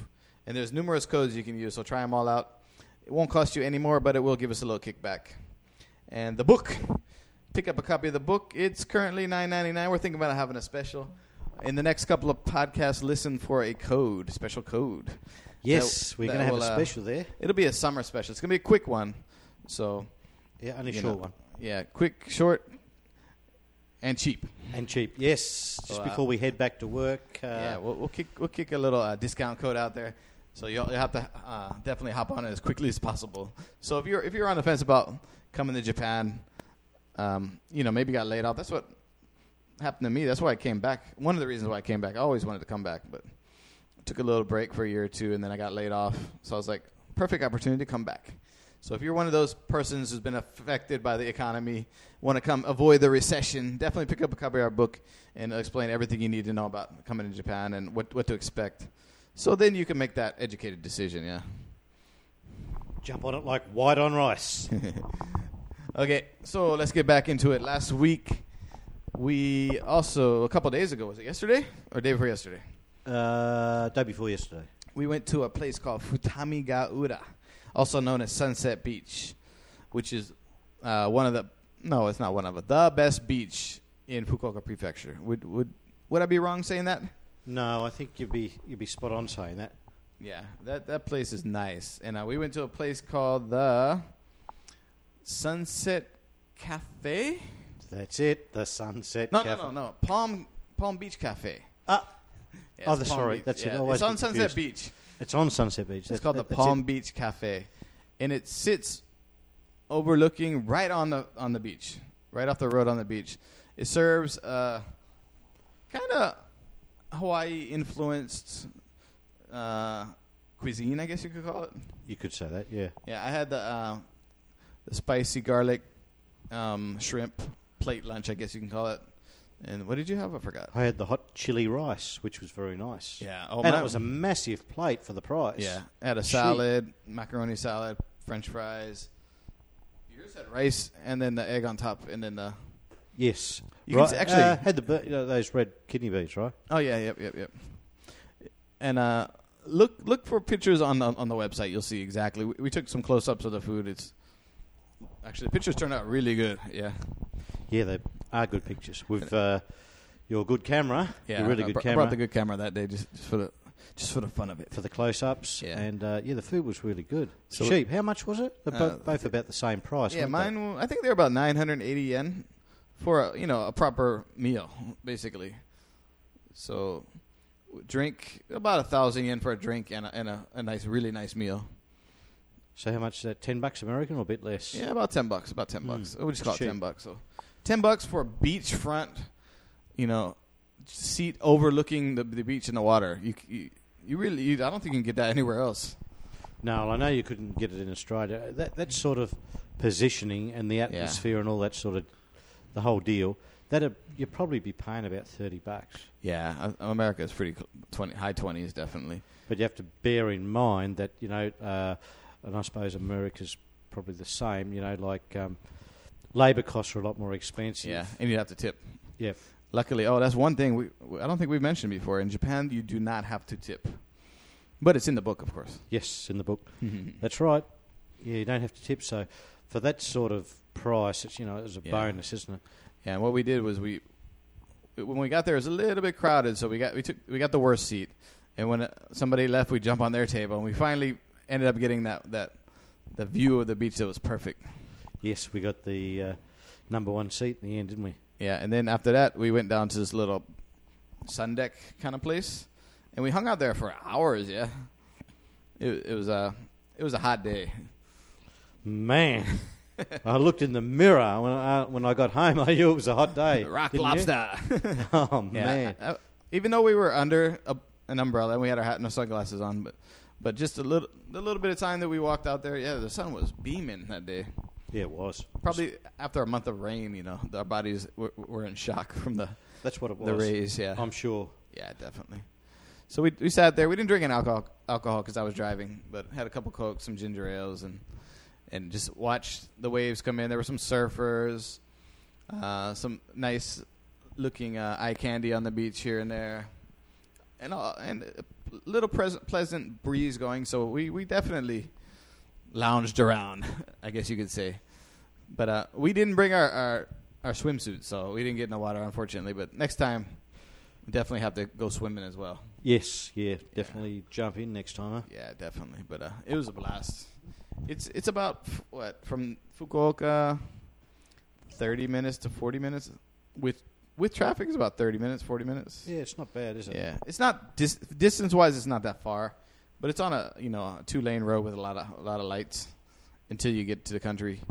and there's numerous codes you can use. So try them all out. It won't cost you any more, but it will give us a little kickback. And the book, pick up a copy of the book. It's currently nine ninety nine. We're thinking about having a special. In the next couple of podcasts, listen for a code, special code. Yes, That- we're going to have a uh, special there. It'll be a summer special. It's gonna be a quick one. So Yeah, only you short know, one. yeah, quick, short, and cheap. And cheap, yes. Just So, uh, before we head back to work. Uh, yeah, we'll, we'll kick we'll kick a little uh, discount code out there, so you'll, you'll have to uh, definitely hop on it as quickly as possible. So if you're if you're on the fence about coming to Japan, um, you know maybe got laid off. That's what happened to me. That's why I came back. One of the reasons why I came back. I always wanted to come back, but took a little break for a year or two, and then I got laid off. So I was like, perfect opportunity to come back. So if you're one of those persons who's been affected by the economy, want to come avoid the recession, definitely pick up a copy of our book and explain everything you need to know about coming to Japan and what what to expect. So then you can make that educated decision. Yeah. Jump on it like white on rice. Okay, so let's get back into it. Last week, we also a couple days ago was it yesterday or day before yesterday? uh, day before yesterday. we went to a place called Futamigaura, also known as Sunset Beach, which is uh, one of the no, it's not one of it, the best beach in Fukuoka Prefecture. Would would would I be wrong saying that? No, I think you'd be you'd be spot on saying that. Yeah, that that place is nice, and uh, we went to a place called the Sunset Cafe. That's it. The sunset. No, Cafe. no, no, no, Palm Palm Beach Cafe. Ah, Yeah, Oh, Palm sorry, Beach. that's it. Yeah, Always it's on Sunset. Beach. It's on Sunset Beach. It's called the that's Palm it. Beach Cafe, and it sits overlooking right on the on the beach, right off the road on the beach. It serves uh, kind of Hawaii influenced uh, cuisine, I guess you could call it. You could say that, yeah. Yeah, I had the uh, the spicy garlic um, shrimp plate lunch, I guess you can call it. And what did you have? I forgot. I had the hot chili rice, which was very nice. Yeah, oh, and it was a massive plate for the price. Yeah, I had a salad, macaroni salad, French fries. Yours had rice and then the egg on top, and then the Yes. You right. actually- uh, had the you know, those red kidney beans, right? oh yeah, yep, yep, yep. And uh, look look for pictures on the, on the website. You'll see exactly. We, we took some close ups of the food. It's actually the pictures turned out really good. Yeah, Yeah, they are good pictures. With uh, your good camera, yeah. your really I good br- I camera brought the good camera that day just, just for the just for the fun of it. for the close-ups, Yeah. and uh, yeah, the food was really good. So- Cheap. How much was it? They're Uh, bo- both about the same price. Yeah, they? mine. w- I think they're about nine hundred eighty yen for a, you know a proper meal, basically. So, drink about a thousand yen for a drink and a, and a, a nice, really nice meal. So how much is that? Ten bucks American or a bit less? Yeah, about ten bucks. About ten Hmm, bucks. We'll just call it ten bucks. So, ten bucks for a beachfront, you know, seat overlooking the the beach and the water. You you, you really, you, I don't think you can get that anywhere else. No, I know you couldn't get it in Australia. That that sort of positioning and the atmosphere and all that sort of the whole deal. That you'd probably be paying about thirty bucks. Yeah, uh, America is pretty twenty high twenties definitely. But you have to bear in mind that you know, uh, and I suppose America's probably the same. You know, like um, labour costs are a lot more expensive. Yeah, and you have to tip. yeah. Luckily, oh, that's one thing we I don't think we've mentioned before. In Japan, you do not have to tip, but it's in the book, of course. Yes, in the book. That's right. Yeah, you don't have to tip. So for that sort of price, it's you know, it's a Yeah. bonus, isn't it? Yeah, and what we did was we, when we got there, it was a little bit crowded, so we got we took we got the worst seat, and when uh, somebody left, we jump on their table, and we finally ended up getting that that the view of the beach that was perfect. Yes, we got the uh, number one seat in the end, didn't we? Yeah, and then after that, we went down to this little sun deck kind of place, and we hung out there for hours. Yeah, it, it was a it was a hot day. Man, I looked in the mirror when I, when I got home. I knew it was a hot day. Rock lobster. Oh Yeah, man, I- I- even though we were under a, an umbrella and we had our hat and our sunglasses on, but but just a little the little bit of time that we walked out there, yeah, the sun was beaming that day. Yeah, it was. Probably after a month of rain, you know, our bodies were, were in shock from the That's what it was. the rays. Yeah, I'm sure. yeah, definitely. So we we sat there. We didn't drink any alcohol alcohol because I was driving, but had a couple cokes, some ginger ales, and and just watched the waves come in. There were some surfers, uh, some nice looking uh, eye candy on the beach here and there, and all, and a little pleasant breeze going. So we we definitely lounged around, I guess you could say. But uh, we didn't bring our, our our swimsuits, so we didn't get in the water, unfortunately. But next time, we definitely have to go swimming as well. Yes, yeah, definitely jump in next time. Huh? Yeah, definitely. But uh, it was a blast. It's it's about f- what from Fukuoka, thirty minutes to forty minutes with with traffic is about thirty minutes, forty minutes. Yeah, it's not bad, is it? Yeah, it's not dis- distance wise, it's not that far, but it's on a you know a two lane road with a lot of a lot of lights until you get to the country.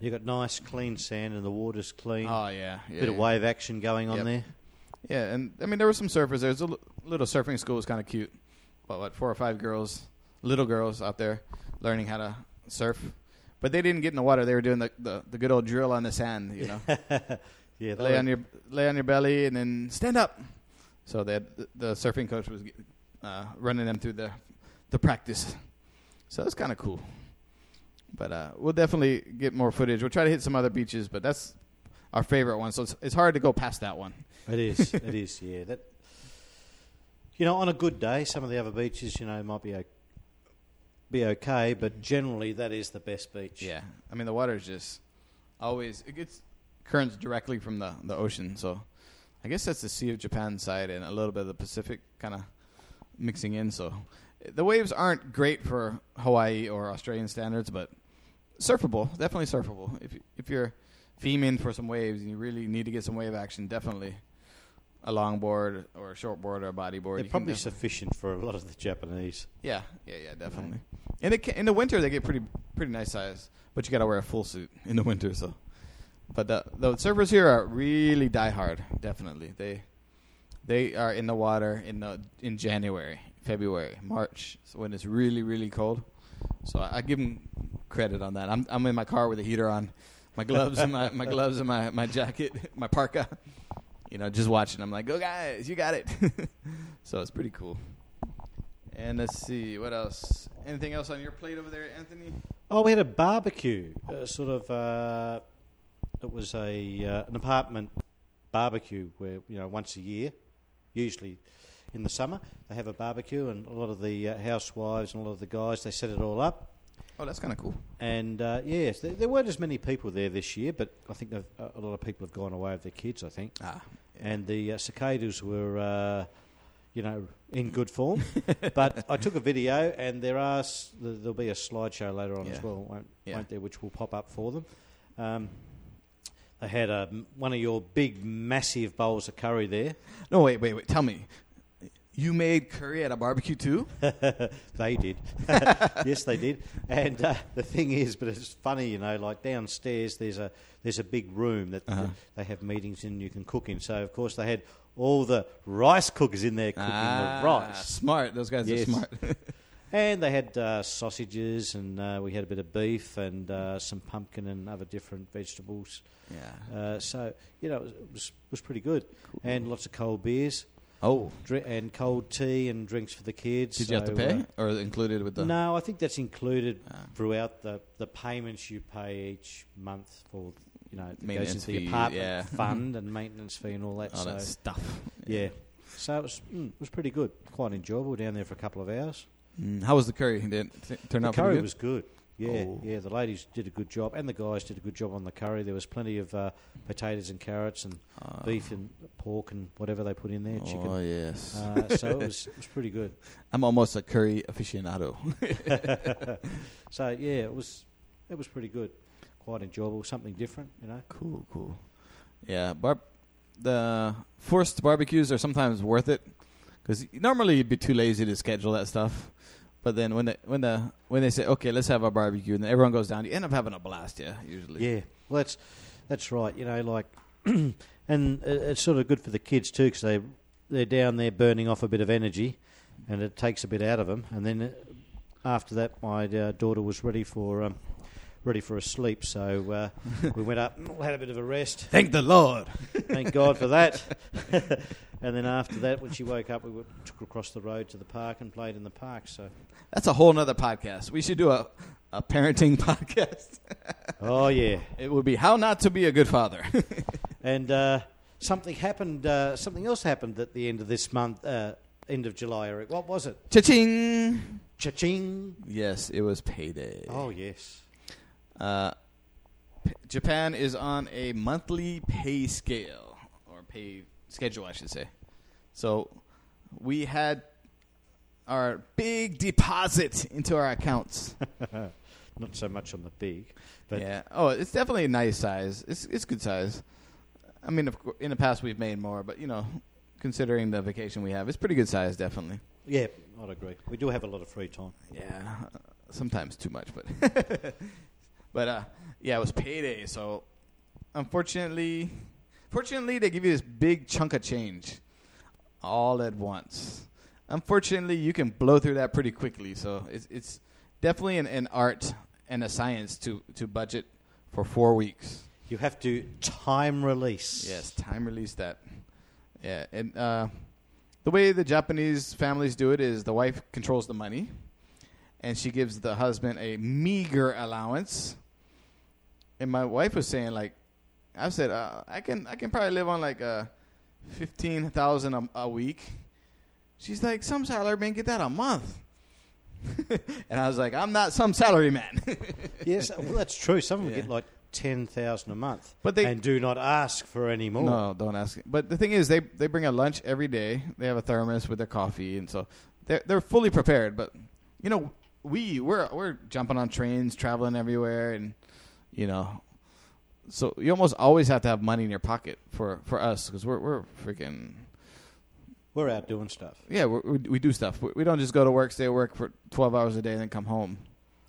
You got nice, clean sand, and the water's clean. Oh yeah, yeah Bit of wave action going on Yep. there. Yeah, and I mean there were some surfers. There was a l- little surfing school. was kind of cute. About what four or five girls, little girls out there learning how to surf, but they didn't get in the water. They were doing the the, the good old drill on the sand. You know, Yeah, lay on your lay on your belly and then stand up. So they had, the surfing coach was uh, running them through the the practice. So that's kind of cool. But uh, we'll definitely get more footage. We'll try to hit some other beaches, but that's our favorite one. So it's, it's hard to go past that one. It is. it is. Yeah. That. You know, on a good day, some of the other beaches, you know, might be o- be okay, but generally that is the best beach. Yeah, I mean the water is just always it gets currents directly from the the ocean. So I guess that's the Sea of Japan side and a little bit of the Pacific kind of mixing in. So the waves aren't great for Hawaii or Australian standards, but surfable, definitely surfable. If if you're theming for some waves and you really need to get some wave action, definitely a longboard or a shortboard or a bodyboard. They're probably sufficient for a lot of the Japanese. yeah, yeah, yeah, definitely. In the in the winter they get pretty pretty nice size, but you got to wear a full suit in the winter. So, but the the surfers here are really diehard. Definitely, they They are in the water in the, in January, February, March, so when it's really really cold. So I, I give them credit on that. I'm I'm in my car with a heater on, my gloves and my, my gloves and my, my jacket, my parka. You know, just watching. I'm like, go guys, you got it. so it's pretty cool. And let's see what else. Anything else on your plate over there, Anthony? Oh, we had a barbecue. Uh, sort of. Uh, it was a uh, an apartment barbecue where you know once a year, usually in the summer, they have a barbecue, and a lot of the uh, housewives and a lot of the guys they set it all up. Oh, that's kind of cool. And uh, yes, there, there weren't as many people there this year, but I think a lot of people have gone away with their kids. I think, Ah, and the uh, cicadas were, uh, you know, in good form. but I took a video, and there are s- there'll be a slideshow later on Yeah. as well, won't, Yeah. won't there, which will pop up for them. Um, they had a, one of your big, massive bowls of curry there. no, wait, wait, wait. Tell me, you made curry at a barbecue too? they did. yes, they did. And uh, the thing is, but it's funny, you know, like downstairs there's a there's a big room that Uh-huh. they have meetings in. You can cook in. So of course they had all the rice cookers in there cooking ah, the rice, Smart. Those guys Yes. are smart. and they had uh, sausages, and uh, we had a bit of beef and uh, some pumpkin and other different vegetables. yeah. Uh, so you know, it was it was, was pretty good, and lots of cold beers. Oh, Dri- and cold tea and drinks for the kids. did you have to So, pay uh, or included with the? no, I think that's included Ah. throughout the, the payments you pay each month for, you know, it goes Maintenance into the fee, apartment yeah. fund and maintenance fee and all that. so that stuff. yeah, so it was mm, it was pretty good, quite enjoyable. Down there for a couple of hours. Mm, how was the curry? Did it th- turn the out curry good? was good. Yeah, Oh. yeah. The ladies did a good job, and the guys did a good job on the curry. There was plenty of uh, potatoes and carrots and Ah. beef and pork and whatever they put in there, Chicken. Oh yes. Uh, so it was it was pretty good. I'm almost a curry aficionado. So yeah, it was it was pretty good, quite enjoyable, something different, you know. cool, cool. Yeah, bar- the forced barbecues are sometimes worth it because normally you'd be too lazy to schedule that stuff. But then when they when the when they say okay, let's have a barbecue, and then everyone goes down, you end up having a blast. Yeah, usually. Yeah, well, that's that's right. You know, like, and it's sort of good for the kids too because they they're down there burning off a bit of energy, and it takes a bit out of them. And then uh, after that, my uh, daughter was ready for um, ready for a sleep, so uh, we went up, had a bit of a rest. Thank the Lord. Thank God for that. and then after that, when she woke up, we took her across the road to the park and played in the park. So, That's a whole nother podcast. We should do a a parenting podcast. oh yeah. It would be how not to be a good father. And uh, something happened. Uh, something else happened at the end of this month, uh, end of July, Eric. What was it? Cha-ching. Cha-ching! Yes, it was payday. Oh yes. Uh, P- Japan is on a monthly pay scale or pay schedule, I should say. So we had our big deposit into our accounts. Not so much on the big, but yeah. Oh, it's definitely a nice size. It's it's good size. I mean, of course, in the past we've made more, but you know, considering the vacation we have, it's pretty good size, definitely. yeah, I'd agree. We do have a lot of free time. Yeah, sometimes too much, but but uh, yeah, it was payday. So unfortunately, fortunately, they give you this big chunk of change all at once. Unfortunately, you can blow through that pretty quickly. So it's it's definitely an, an art and a science to to budget for four weeks. You have to time release. Yes, time release that. Yeah, and uh, the way the Japanese families do it is the wife controls the money, and she gives the husband a meager allowance. And my wife was saying, like, I've said, uh, I can I can probably live on like uh, fifteen thousand a a week. She's like, some salary man get that a month. and I was like, I'm not some salary man. Yes, well, that's true. Some of them Yeah. get like ten thousand a month, But they- and do not ask for any more. No, don't ask. But the thing is, they they bring a lunch every day. They have a thermos with their coffee, and so they're they're fully prepared. But you know, we we're we're jumping on trains, traveling everywhere, and you know, so you almost always have to have money in your pocket for for us because we're we're freaking We're out doing stuff. yeah we're, we we do stuff. We, we don't just go to work, stay at work for twelve hours a day, and then come home.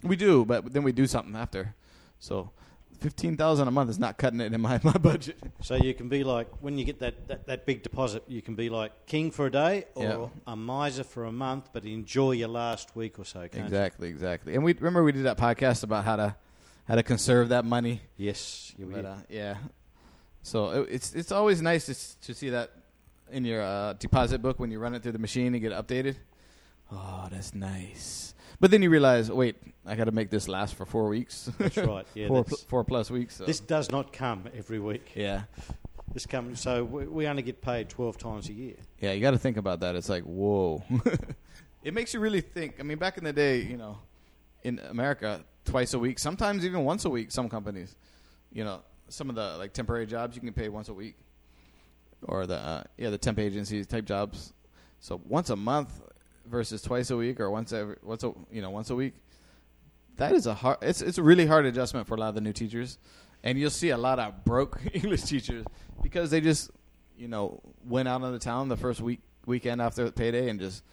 We do, but then we do something after. So fifteen thousand a month is not cutting it in my my budget. So you can be like when you get that, that, that big deposit, you can be like king for a day or Yeah. a miser for a month, but enjoy your last week or so. Can't you? Exactly, exactly. And we remember we did that podcast about how to how to conserve that money. Yes, you But uh, yeah, so it, it's it's always nice to to see that in your uh, deposit book when you run it through the machine and get it updated. Oh, that's nice. But then you realize, wait, I got to make this last for four weeks. That's right. Yeah, four that's- pl- four plus weeks. So. this does not come every week. yeah, This comes so we, we only get paid twelve times a year. yeah. You got to think about that. It's like whoa. it makes you really think. I mean, back in the day, you know, in America, twice a week, sometimes even once a week. Some companies, you know, some of the like temporary jobs you can pay once a week, or the uh, yeah the temp agencies type jobs. So once a month versus twice a week, or once every once a you know once a week. That is a hard. It's it's a really hard adjustment for a lot of the new teachers, and you'll see a lot of broke English teachers because they just you know went out on the town the first week weekend after payday and just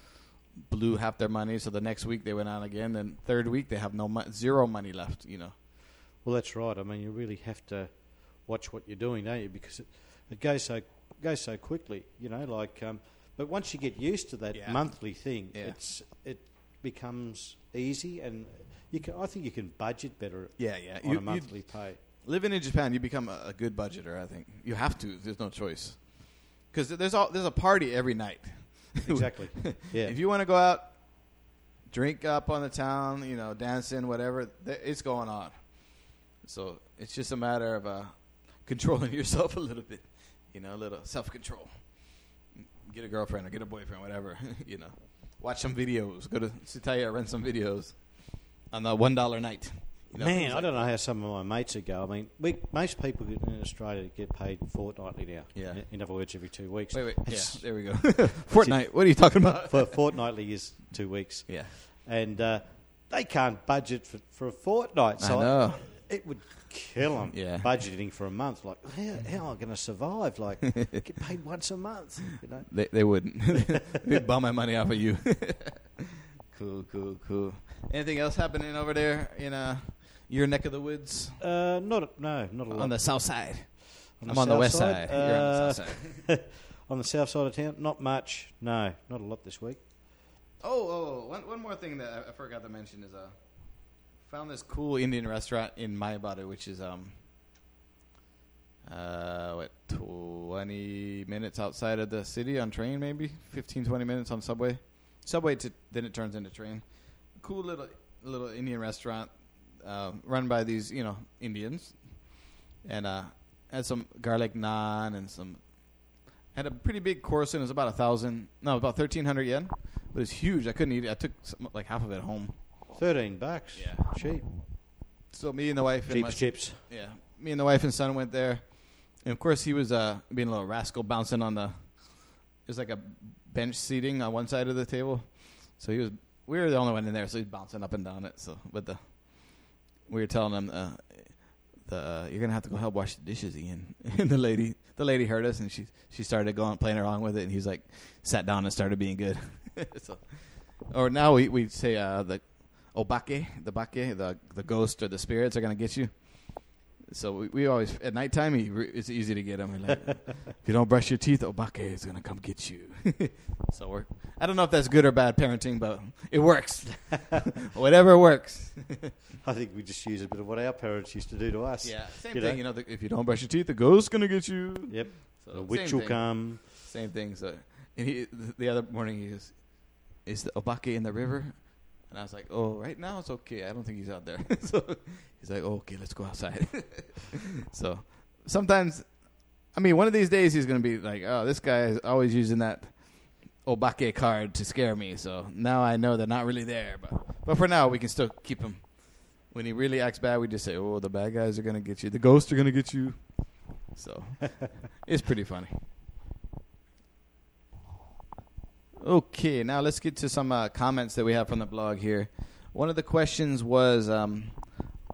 blew half their money. So the next week they went out again, and third week they have no mo- zero money left. You know. Well, that's right. I mean, you really have to watch what you're doing, don't you? Because it, it goes so goes so quickly. You know, like. Um, but once you get used to that Yeah. monthly thing, Yeah. it's it becomes easy, and you can. I think you can budget better Yeah, yeah. on a monthly pay. living in Japan, you become a, a good budgeter. I think you have to. There's no choice because there's all, there's a party every night. Exactly. Yeah. If you want to go out, drink up on the town, you know, dancing, whatever, th- it's going on. So it's just a matter of uh, controlling yourself a little bit, you know, a little self control. Get a girlfriend or get a boyfriend, whatever, you know. Watch some videos. Go to Tsutaya, rent some videos on the one dollar night. You know, Man, I like don't know how some of my mates would go. I mean, we, most people in Australia get paid fortnightly now. Yeah. In, in other words, every two weeks. Wait, wait. Yeah, there we go. Fortnight. What are you talking about? For fortnightly is two weeks, Yeah. and uh, they can't budget for, for a fortnight. I So know. it would kill them. Yeah. budgeting for a month. Like, how, how am I going to survive? Like, get paid once a month. You know. They they wouldn't. They'd bum my money off of you. cool, cool, cool. Anything else happening over there in uh, your neck of the woods Uh, not a, no, not a lot. on the south side? On I'm the on the west side? side. You're on the Uh, south side. on the south side of town, not much. No, not a lot this week. Oh, oh, one, one more thing that I, I forgot to mention is uh, found this cool Indian restaurant in Mayabada, which is um, uh, what twenty minutes outside of the city on train, maybe 15, 20 minutes on subway. Subway to then it turns into train. Cool little little Indian restaurant uh, run by these you know Indians, and uh, had some garlic naan and some had a pretty big course and it was about a thousand no about thirteen hundred yen. But it's huge. I couldn't eat it. I took some, like half of it home. Thirteen bucks. Yeah. cheap. so me and the wife and Cheap my, chips. yeah. Me and the wife and son went there. And of course he was uh being a little rascal bouncing on the there's like a bench seating on one side of the table. So he was we were the only one in there so he's bouncing up and down it so but the we were telling him uh the uh, you're gonna have to go help wash the dishes, Ian. And the lady, the lady heard us, and she she started going playing around with it, and he's like sat down and started being good. so, or now we we say uh, the obake, the bake, the the ghost or the spirits are gonna get you. So we, we always at nighttime he, re- it's easy to get him. Like, if you don't brush your teeth, obake is gonna come get you. so we're I don't know if that's good or bad parenting, but it works. Whatever works. I think we just use a bit of what our parents used to do to us. Yeah, same You thing. know? You know, the, if you don't brush your teeth, the ghost's gonna get you. Yep. So, the witch will thing. come. Same thing. So, and he the, the other morning he goes, "Is the obake in the river?" And I was like, "Oh, right now it's okay. I don't think he's out there." so he's like, oh, "Okay, let's go outside." so sometimes, I mean, one of these days he's gonna be like, "Oh, this guy is always using that." Obake card to scare me, so now I know they're not really there. But but for now, we can still keep him. When he really acts bad, we just say, "Oh, the bad guys are gonna get you. The ghosts are gonna get you." So it's pretty funny. Okay, now let's get to some uh, comments that we have from the blog here. One of the questions was um,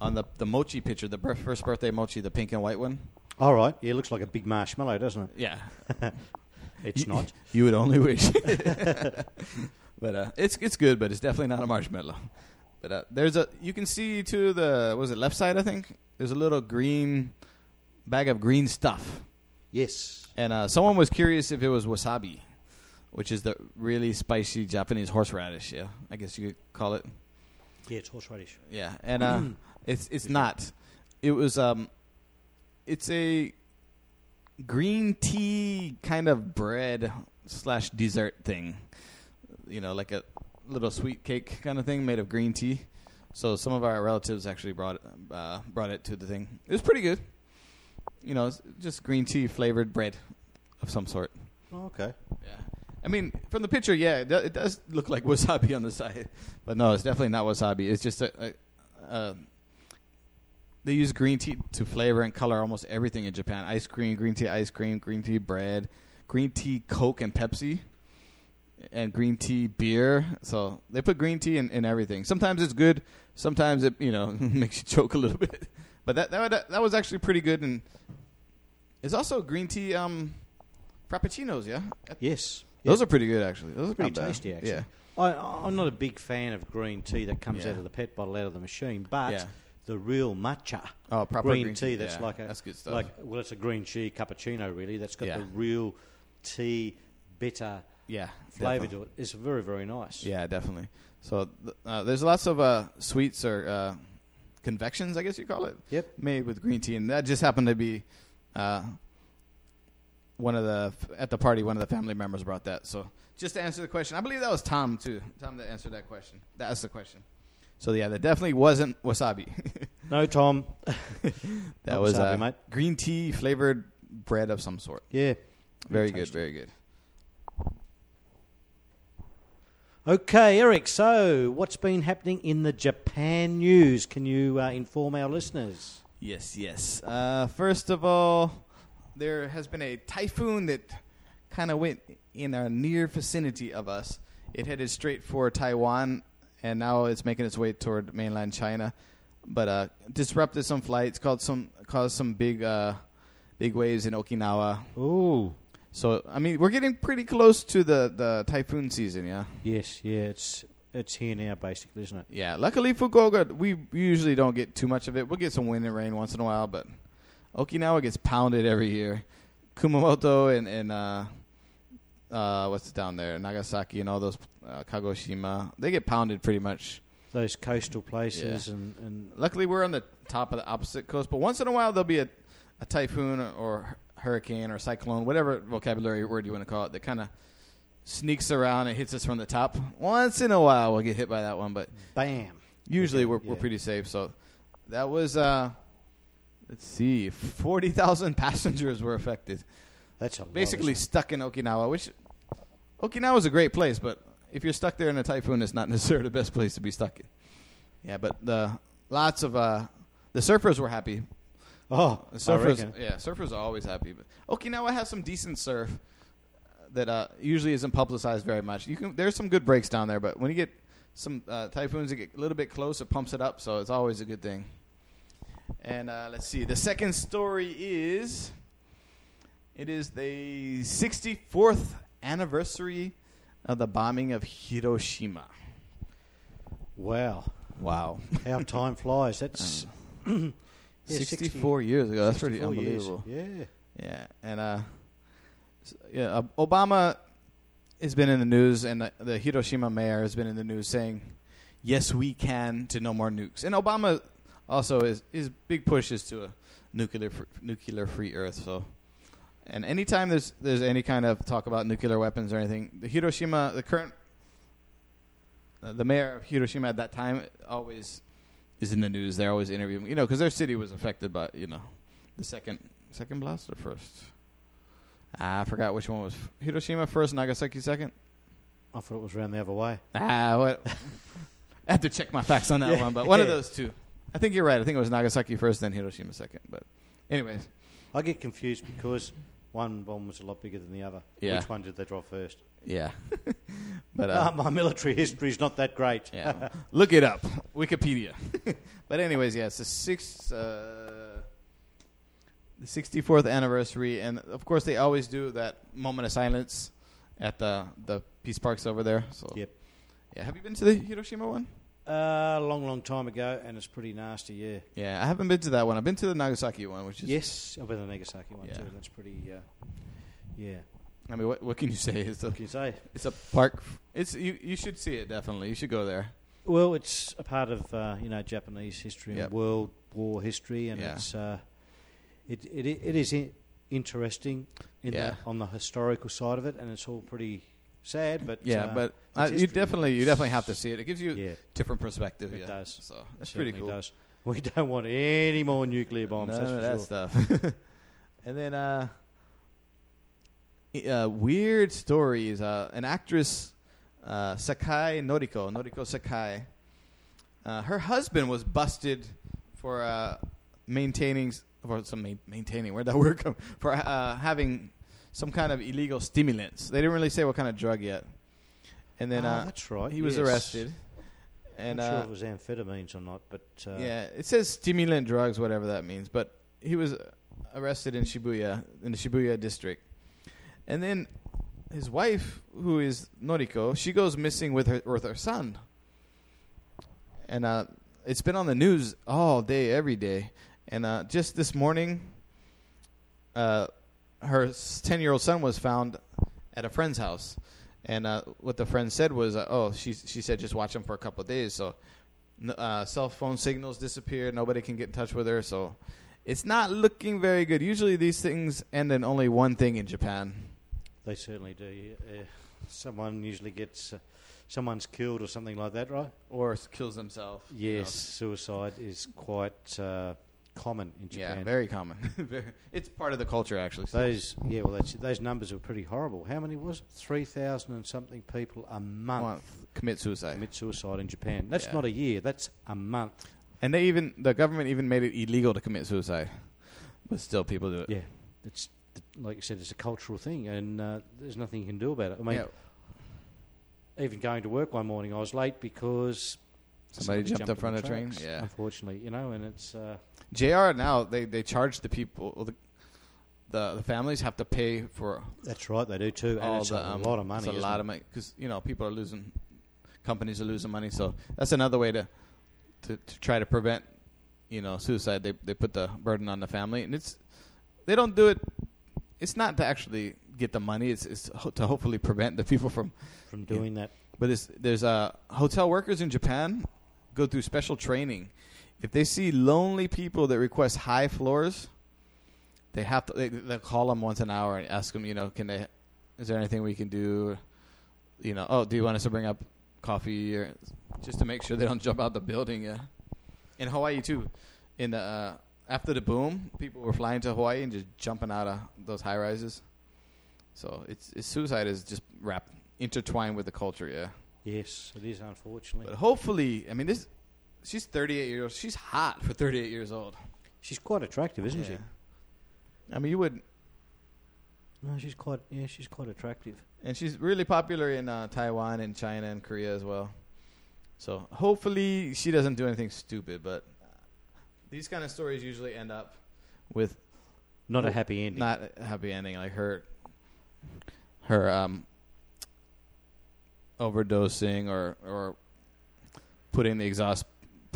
on the the mochi picture, the bir- first birthday mochi, the pink and white one. All right. Yeah, it looks like a big marshmallow, doesn't it? Yeah, It's You- not. You would only wish. but uh, it's it's good, but it's definitely not a marshmallow. But uh, there's a you can see to the was it left side I think there's a little green bag of green stuff, Yes. and uh, someone was curious if it was wasabi, which is the really spicy Japanese horseradish. Yeah, I guess you could call it. Yeah, it's horseradish. Yeah, and uh, it's it's not. It was um, it's a green tea kind of bread slash dessert thing. You know, like a little sweet cake kind of thing made of green tea. So some of our relatives actually brought it, uh, brought it to the thing. It was pretty good. You know, just green tea flavored bread of some sort. Oh, okay. Yeah. I mean, from the picture, yeah, it, do- it does look like wasabi on the side, but no, it's definitely not wasabi. It's just a, a, a they use green tea to flavor and color almost everything in Japan. Ice cream, green tea ice cream, green tea bread, green tea Coke and Pepsi, and green tea beer. So they put green tea in, in everything. Sometimes it's good. Sometimes it you know makes you choke a little bit. But that that that was actually pretty good. And it's also green tea um, frappuccinos. Yeah, Yes. Those are pretty good actually. Those are pretty not bad. tasty, actually. Yeah. I, I'm not a big fan of green tea that comes Yeah. out of the pet bottle out of the machine, but Yeah. the real matcha Oh, proper green, green tea tea, that's yeah, like a that's good stuff. like well, it's a green tea cappuccino really. That's got Yeah. the real tea bitter Yeah, flavour definitely. to it. It's very very nice. Yeah, definitely. So th- uh, there's lots of uh, sweets or uh, convections, I guess you call it, Yep. made with green tea, and that just happened to be uh, one of the at the party. One of the family members brought that. So just to answer the question, I believe that was Tom too. Tom that answered that question. That's the question. So yeah, that definitely wasn't wasabi. No, Tom. that Not was wasabi, uh, mate. green tea flavored bread of some sort. Yeah. Very good, very good. Okay, Eric. So, what's been happening in the Japan news? Can you uh, inform our listeners? Yes, yes. Uh, first of all, there has been a typhoon that kind of went in our near vicinity of us. It headed straight for Taiwan, and now it's making its way toward mainland China. But uh, disrupted some flights, caused some caused some big uh, big waves in Okinawa. Oh, So I mean, we're getting pretty close to the, the typhoon season, yeah. yes, yeah. It's it's here now, basically, isn't it? Yeah, luckily Fukuoka, we usually don't get too much of it. We'll get some wind and rain once in a while, but Okinawa gets pounded every year. Kumamoto and, and uh, uh, what's down there, Nagasaki and all those, uh, Kagoshima, they get pounded pretty much. Those coastal places and, and Luckily, we're on the top of the opposite coast, but once in a while there'll be a, a typhoon or hurricane or cyclone, whatever vocabulary word you want to call it, that kind of sneaks around and hits us from the top. Once in a while we'll get hit by that one, but bam. Usually Okay, we're, we're pretty safe. So that was, uh, let's see, 40,000 passengers were affected. That's a Basically stuck in Okinawa, which Okinawa is a great place, but if you're stuck there in a typhoon, it's not necessarily the best place to be stuck in. Yeah, but the lots of uh, the surfers were happy. Oh, The surfers, yeah, surfers are always happy. But Okinawa has some decent surf that uh, usually isn't publicized very much. You can there's some good breaks down there, but when you get some uh, typhoons that get a little bit close, it pumps it up, so it's always a good thing. And uh, let's see, the second story is it is the 64th anniversary of the bombing of Hiroshima. Wow, Wow, how time flies. That's yeah, 64 years ago. That's pretty 64 years. unbelievable. Yeah. Yeah, and uh, yeah, uh, Obama has been in the news, and the, the Hiroshima mayor has been in the news saying, "Yes, we can to no more nukes." And Obama also is his big push is to a nuclear fr- nuclear free Earth. So, and anytime there's there's any kind of talk about nuclear weapons or anything, the Hiroshima, the current, uh, the mayor of Hiroshima at that time always is in the news. They're always interviewing, you know, because their city was affected by you know the second second blast or first. Ah, I forgot which one was Hiroshima first, Nagasaki second. I thought it was round the other way. Ah, what? I have to check my facts on that Yeah. one, but one of those two. I think you're right. I think it was Nagasaki first, then Hiroshima second. But, anyways, I get confused because one bomb was a lot bigger than the other. Yeah. Which one did they drop first? yeah. but Ah, uh, my military history is not that great. yeah, look it up, Wikipedia. but anyways, yeah, it's the sixth, uh, the sixty-fourth anniversary, and of course they always do that moment of silence at the the peace parks over there. So Yep. Yeah, have you been to the Hiroshima one? Uh, a long, long time ago, and it's pretty nasty. Yeah. Yeah, I haven't been to that one. I've been to the Nagasaki one, which is Yes, I've been to the Nagasaki one Yeah. too. That's pretty. Uh, yeah. I mean, what, what can you say? It's a What can you say? it's a park. It's you. You should see it definitely. You should go there. Well, it's a part of uh, you know Japanese history and Yep. World War history, and Yeah. it's uh, it, it it is interesting in Yeah. the, on the historical side of it, and it's all pretty sad. But Yeah, uh, but uh, you definitely you definitely have to see it. It gives you yeah, different perspective. It yeah. does. So that's pretty cool. Does. We don't want any more nuclear bombs. None that's of that sure. stuff. and then uh, uh, weird stories. Uh, an actress, uh, Sakai Noriko, Noriko Sakai. Uh, her husband was busted for uh, maintaining, for some ma- maintaining. Where'd that word come? For uh, having some kind of illegal stimulants. They didn't really say what kind of drug yet. And then Oh, uh, that's right. he was yes. arrested. And I'm uh, sure it was amphetamines or not, but uh, yeah, it says stimulant drugs, whatever that means. But he was arrested in Shibuya, in the Shibuya district. And then his wife, who is Noriko, she goes missing with her with her son. And uh, it's been on the news all day, every day. And uh, just this morning, uh, her ten year old son was found at a friend's house. And uh, what the friend said was, uh, "Oh, she she said just watch him for a couple of days." So uh, cell phone signals disappeared. Nobody can get in touch with her. So it's not looking very good. Usually these things end in only one thing in Japan. they certainly do. Uh, someone usually gets uh, someone's killed or something like that, right? Or kills themselves. you know. Yes, suicide is quite uh, common in Japan. Yeah, very common. It's part of the culture, actually. those yeah, well, those numbers were pretty horrible. How many was it? Three thousand and something people a month Month, commit suicide. commit suicide in Japan. That's Yeah. not a year. That's a month. And they even the government even made it illegal to commit suicide, but still people do it. Yeah, it's like you said, it's a cultural thing, and uh, there's nothing you can do about it. I mean, Yeah. even going to work one morning, I was late because Somebody jumped on up front of the train? Yeah. unfortunately, you know, and it's uh, JR now they they charge the people the the, the families have to pay for that's right, they do too, and it's the a um, lot of money. It's a lot it? of money because you know people are losing, companies are losing money. So that's another way to to, to try to prevent you know suicide. They they put the burden on the family, and it's they don't do it. It's not to actually get the money. It's it's ho- to hopefully prevent the people from. from doing that. But it's, there's uh, hotel workers in Japan go through special training. If they see lonely people that request high floors, they have to. They, they'll call them once an hour and ask them, you know, can they? Is there anything we can do? You know, oh, do you want us to bring up coffee or just to make sure they don't jump out the building? Yeah. In Hawaii too, in the uh, after the boom, people were flying to Hawaii and just jumping out of those high rises. So it's, it's suicide is just wrapped intertwined with the culture. Yeah. Yes, it is unfortunately. But hopefully, I mean, this. She's 38 years. Old. She's hot for 38 years old. she's quite attractive, isn't she? I mean, you would, No, she's quite. Yeah, she's quite attractive. and she's really popular in uh, Taiwan and China and Korea as well. So hopefully, she doesn't do anything stupid. But these kind of stories usually end up with Not a happy ending. not a happy ending. Like her, her um, overdosing or or putting the exhaust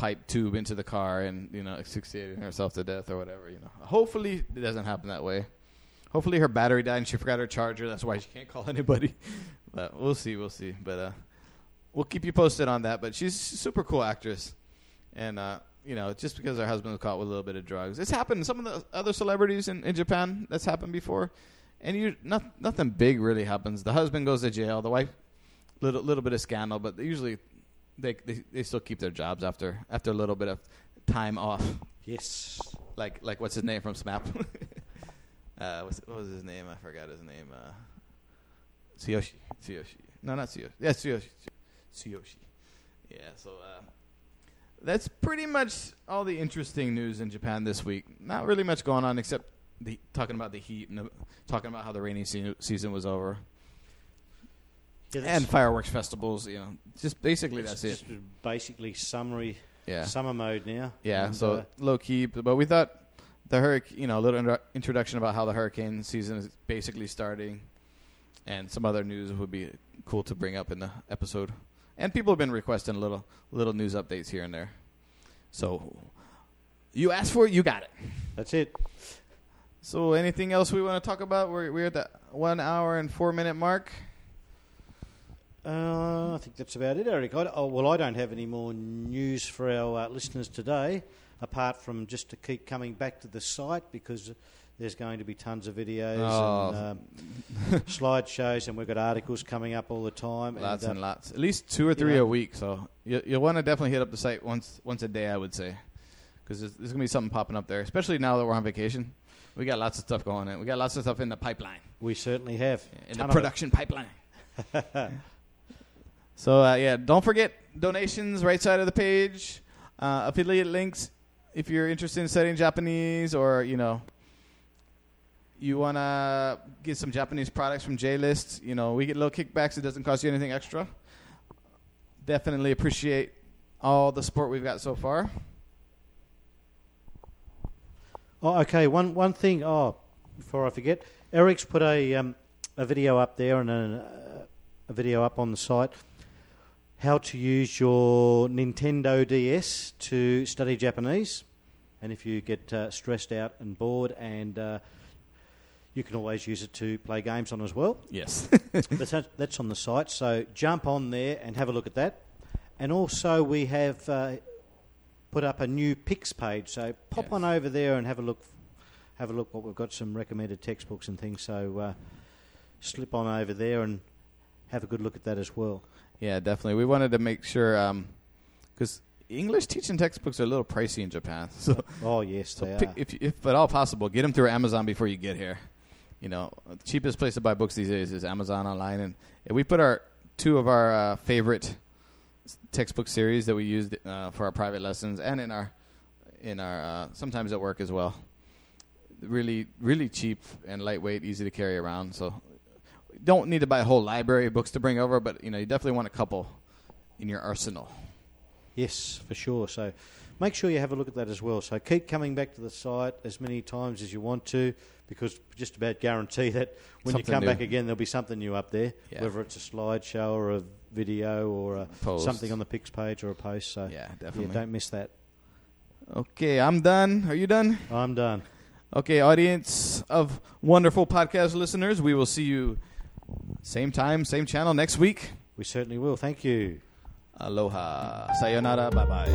pipe tube into the car and you know asphyxiating herself to death or whatever. You know, hopefully it doesn't happen that way. Hopefully her battery died and she forgot her charger. That's why she can't call anybody. But we'll see, we'll see. But uh, we'll keep you posted on that. But she's a super cool actress, and uh, you know, just because her husband was caught with a little bit of drugs, it's happened. Some of the other celebrities in, in Japan, that's happened before, and you not, nothing big really happens. The husband goes to jail, the wife, little little bit of scandal, but usually they, they they still keep their jobs after after a little bit of time off. yes. Like like what's his name from SMAP? uh, what's, what was his name? I forgot his name. Uh, Tsuyoshi. Tsuyoshi. No, not Tsuyoshi. Yeah, Tsuyoshi. Tsuyoshi. Yeah. So uh, that's pretty much all the interesting news in Japan this week. Not really much going on except the talking about the heat and the, talking about how the rainy se- season was over Yeah, and fireworks festivals. You know, just basically it's that's it. just Basically, summary Yeah. summer mode now. Yeah, And, so uh, low key, but we thought the hurricane, you know, a little intro- introduction about how the hurricane season is basically starting, and some other news would be cool to bring up in the episode And people have been requesting little little news updates here and there. So you asked for it, you got it. That's it. So anything else we want to talk about? We're we're at the one hour and four minute mark. Uh, I think that's about it, Eric. I, oh, well, I don't have any more news for our uh, listeners today, apart from just to keep coming back to the site because there's going to be tons of videos Oh. and um, slideshows, and we've got articles coming up all the time. Lots and, and uh, lots. At least two or three know- a week. So you you'll want to definitely hit up the site once once a day. I would say because there's, there's gonna be something popping up there, especially now that we're on vacation. We got lots of stuff going on. We got lots of stuff in the pipeline, we certainly have in Ton the production pipeline. so uh, yeah, don't forget donations right side of the page, uh, affiliate links if you're interested in studying Japanese or you know you want to get some Japanese products from J-List, you know, we get little kickbacks. It doesn't cost you anything extra. Definitely appreciate all the support we've got so far. Oh, okay. One one thing. Oh, before I forget, Eric's put a um, a video up there and a, a video up on the site. How to use your Nintendo DS to study Japanese, and if you get uh, stressed out and bored, and uh, you can always use it to play games on as well. Yes. But that's, that's on the site, so jump on there and have a look at that. And also, we have uh, put up a new Pix page, so pop Yes. on over there and have a look. Have a look. What we've got some recommended textbooks and things. So uh, slip on over there and have a good look at that as well. Yeah, definitely. We wanted to make sure because English teaching textbooks are a little pricey in Japan. So, Oh yes, so they pick, are. if if at all possible, get them through Amazon before you get here. You know, the cheapest place to buy books these days is Amazon online, and and we put our two of our uh, favorite textbook series that we used uh, for our private lessons and in our in our uh, sometimes at work as well. Really, really cheap and lightweight, easy to carry around. So, don't need to buy a whole library of books to bring over, but you know, you definitely want a couple in your arsenal. Yes, for sure. So make sure you have a look at that as well. So keep coming back to the site as many times as you want to, because just about guarantee that when Something you come new. back again, there'll be something new up there, Yeah. whether it's a slideshow or a video or a, something on the pics page or a post. So Yeah, yeah, definitely. don't miss that. Okay, I'm done. Are you done? I'm done. Okay, audience of wonderful podcast listeners, we will see you same time, same channel next week. We certainly will. Thank you. Aloha. Sayonara. Bye bye.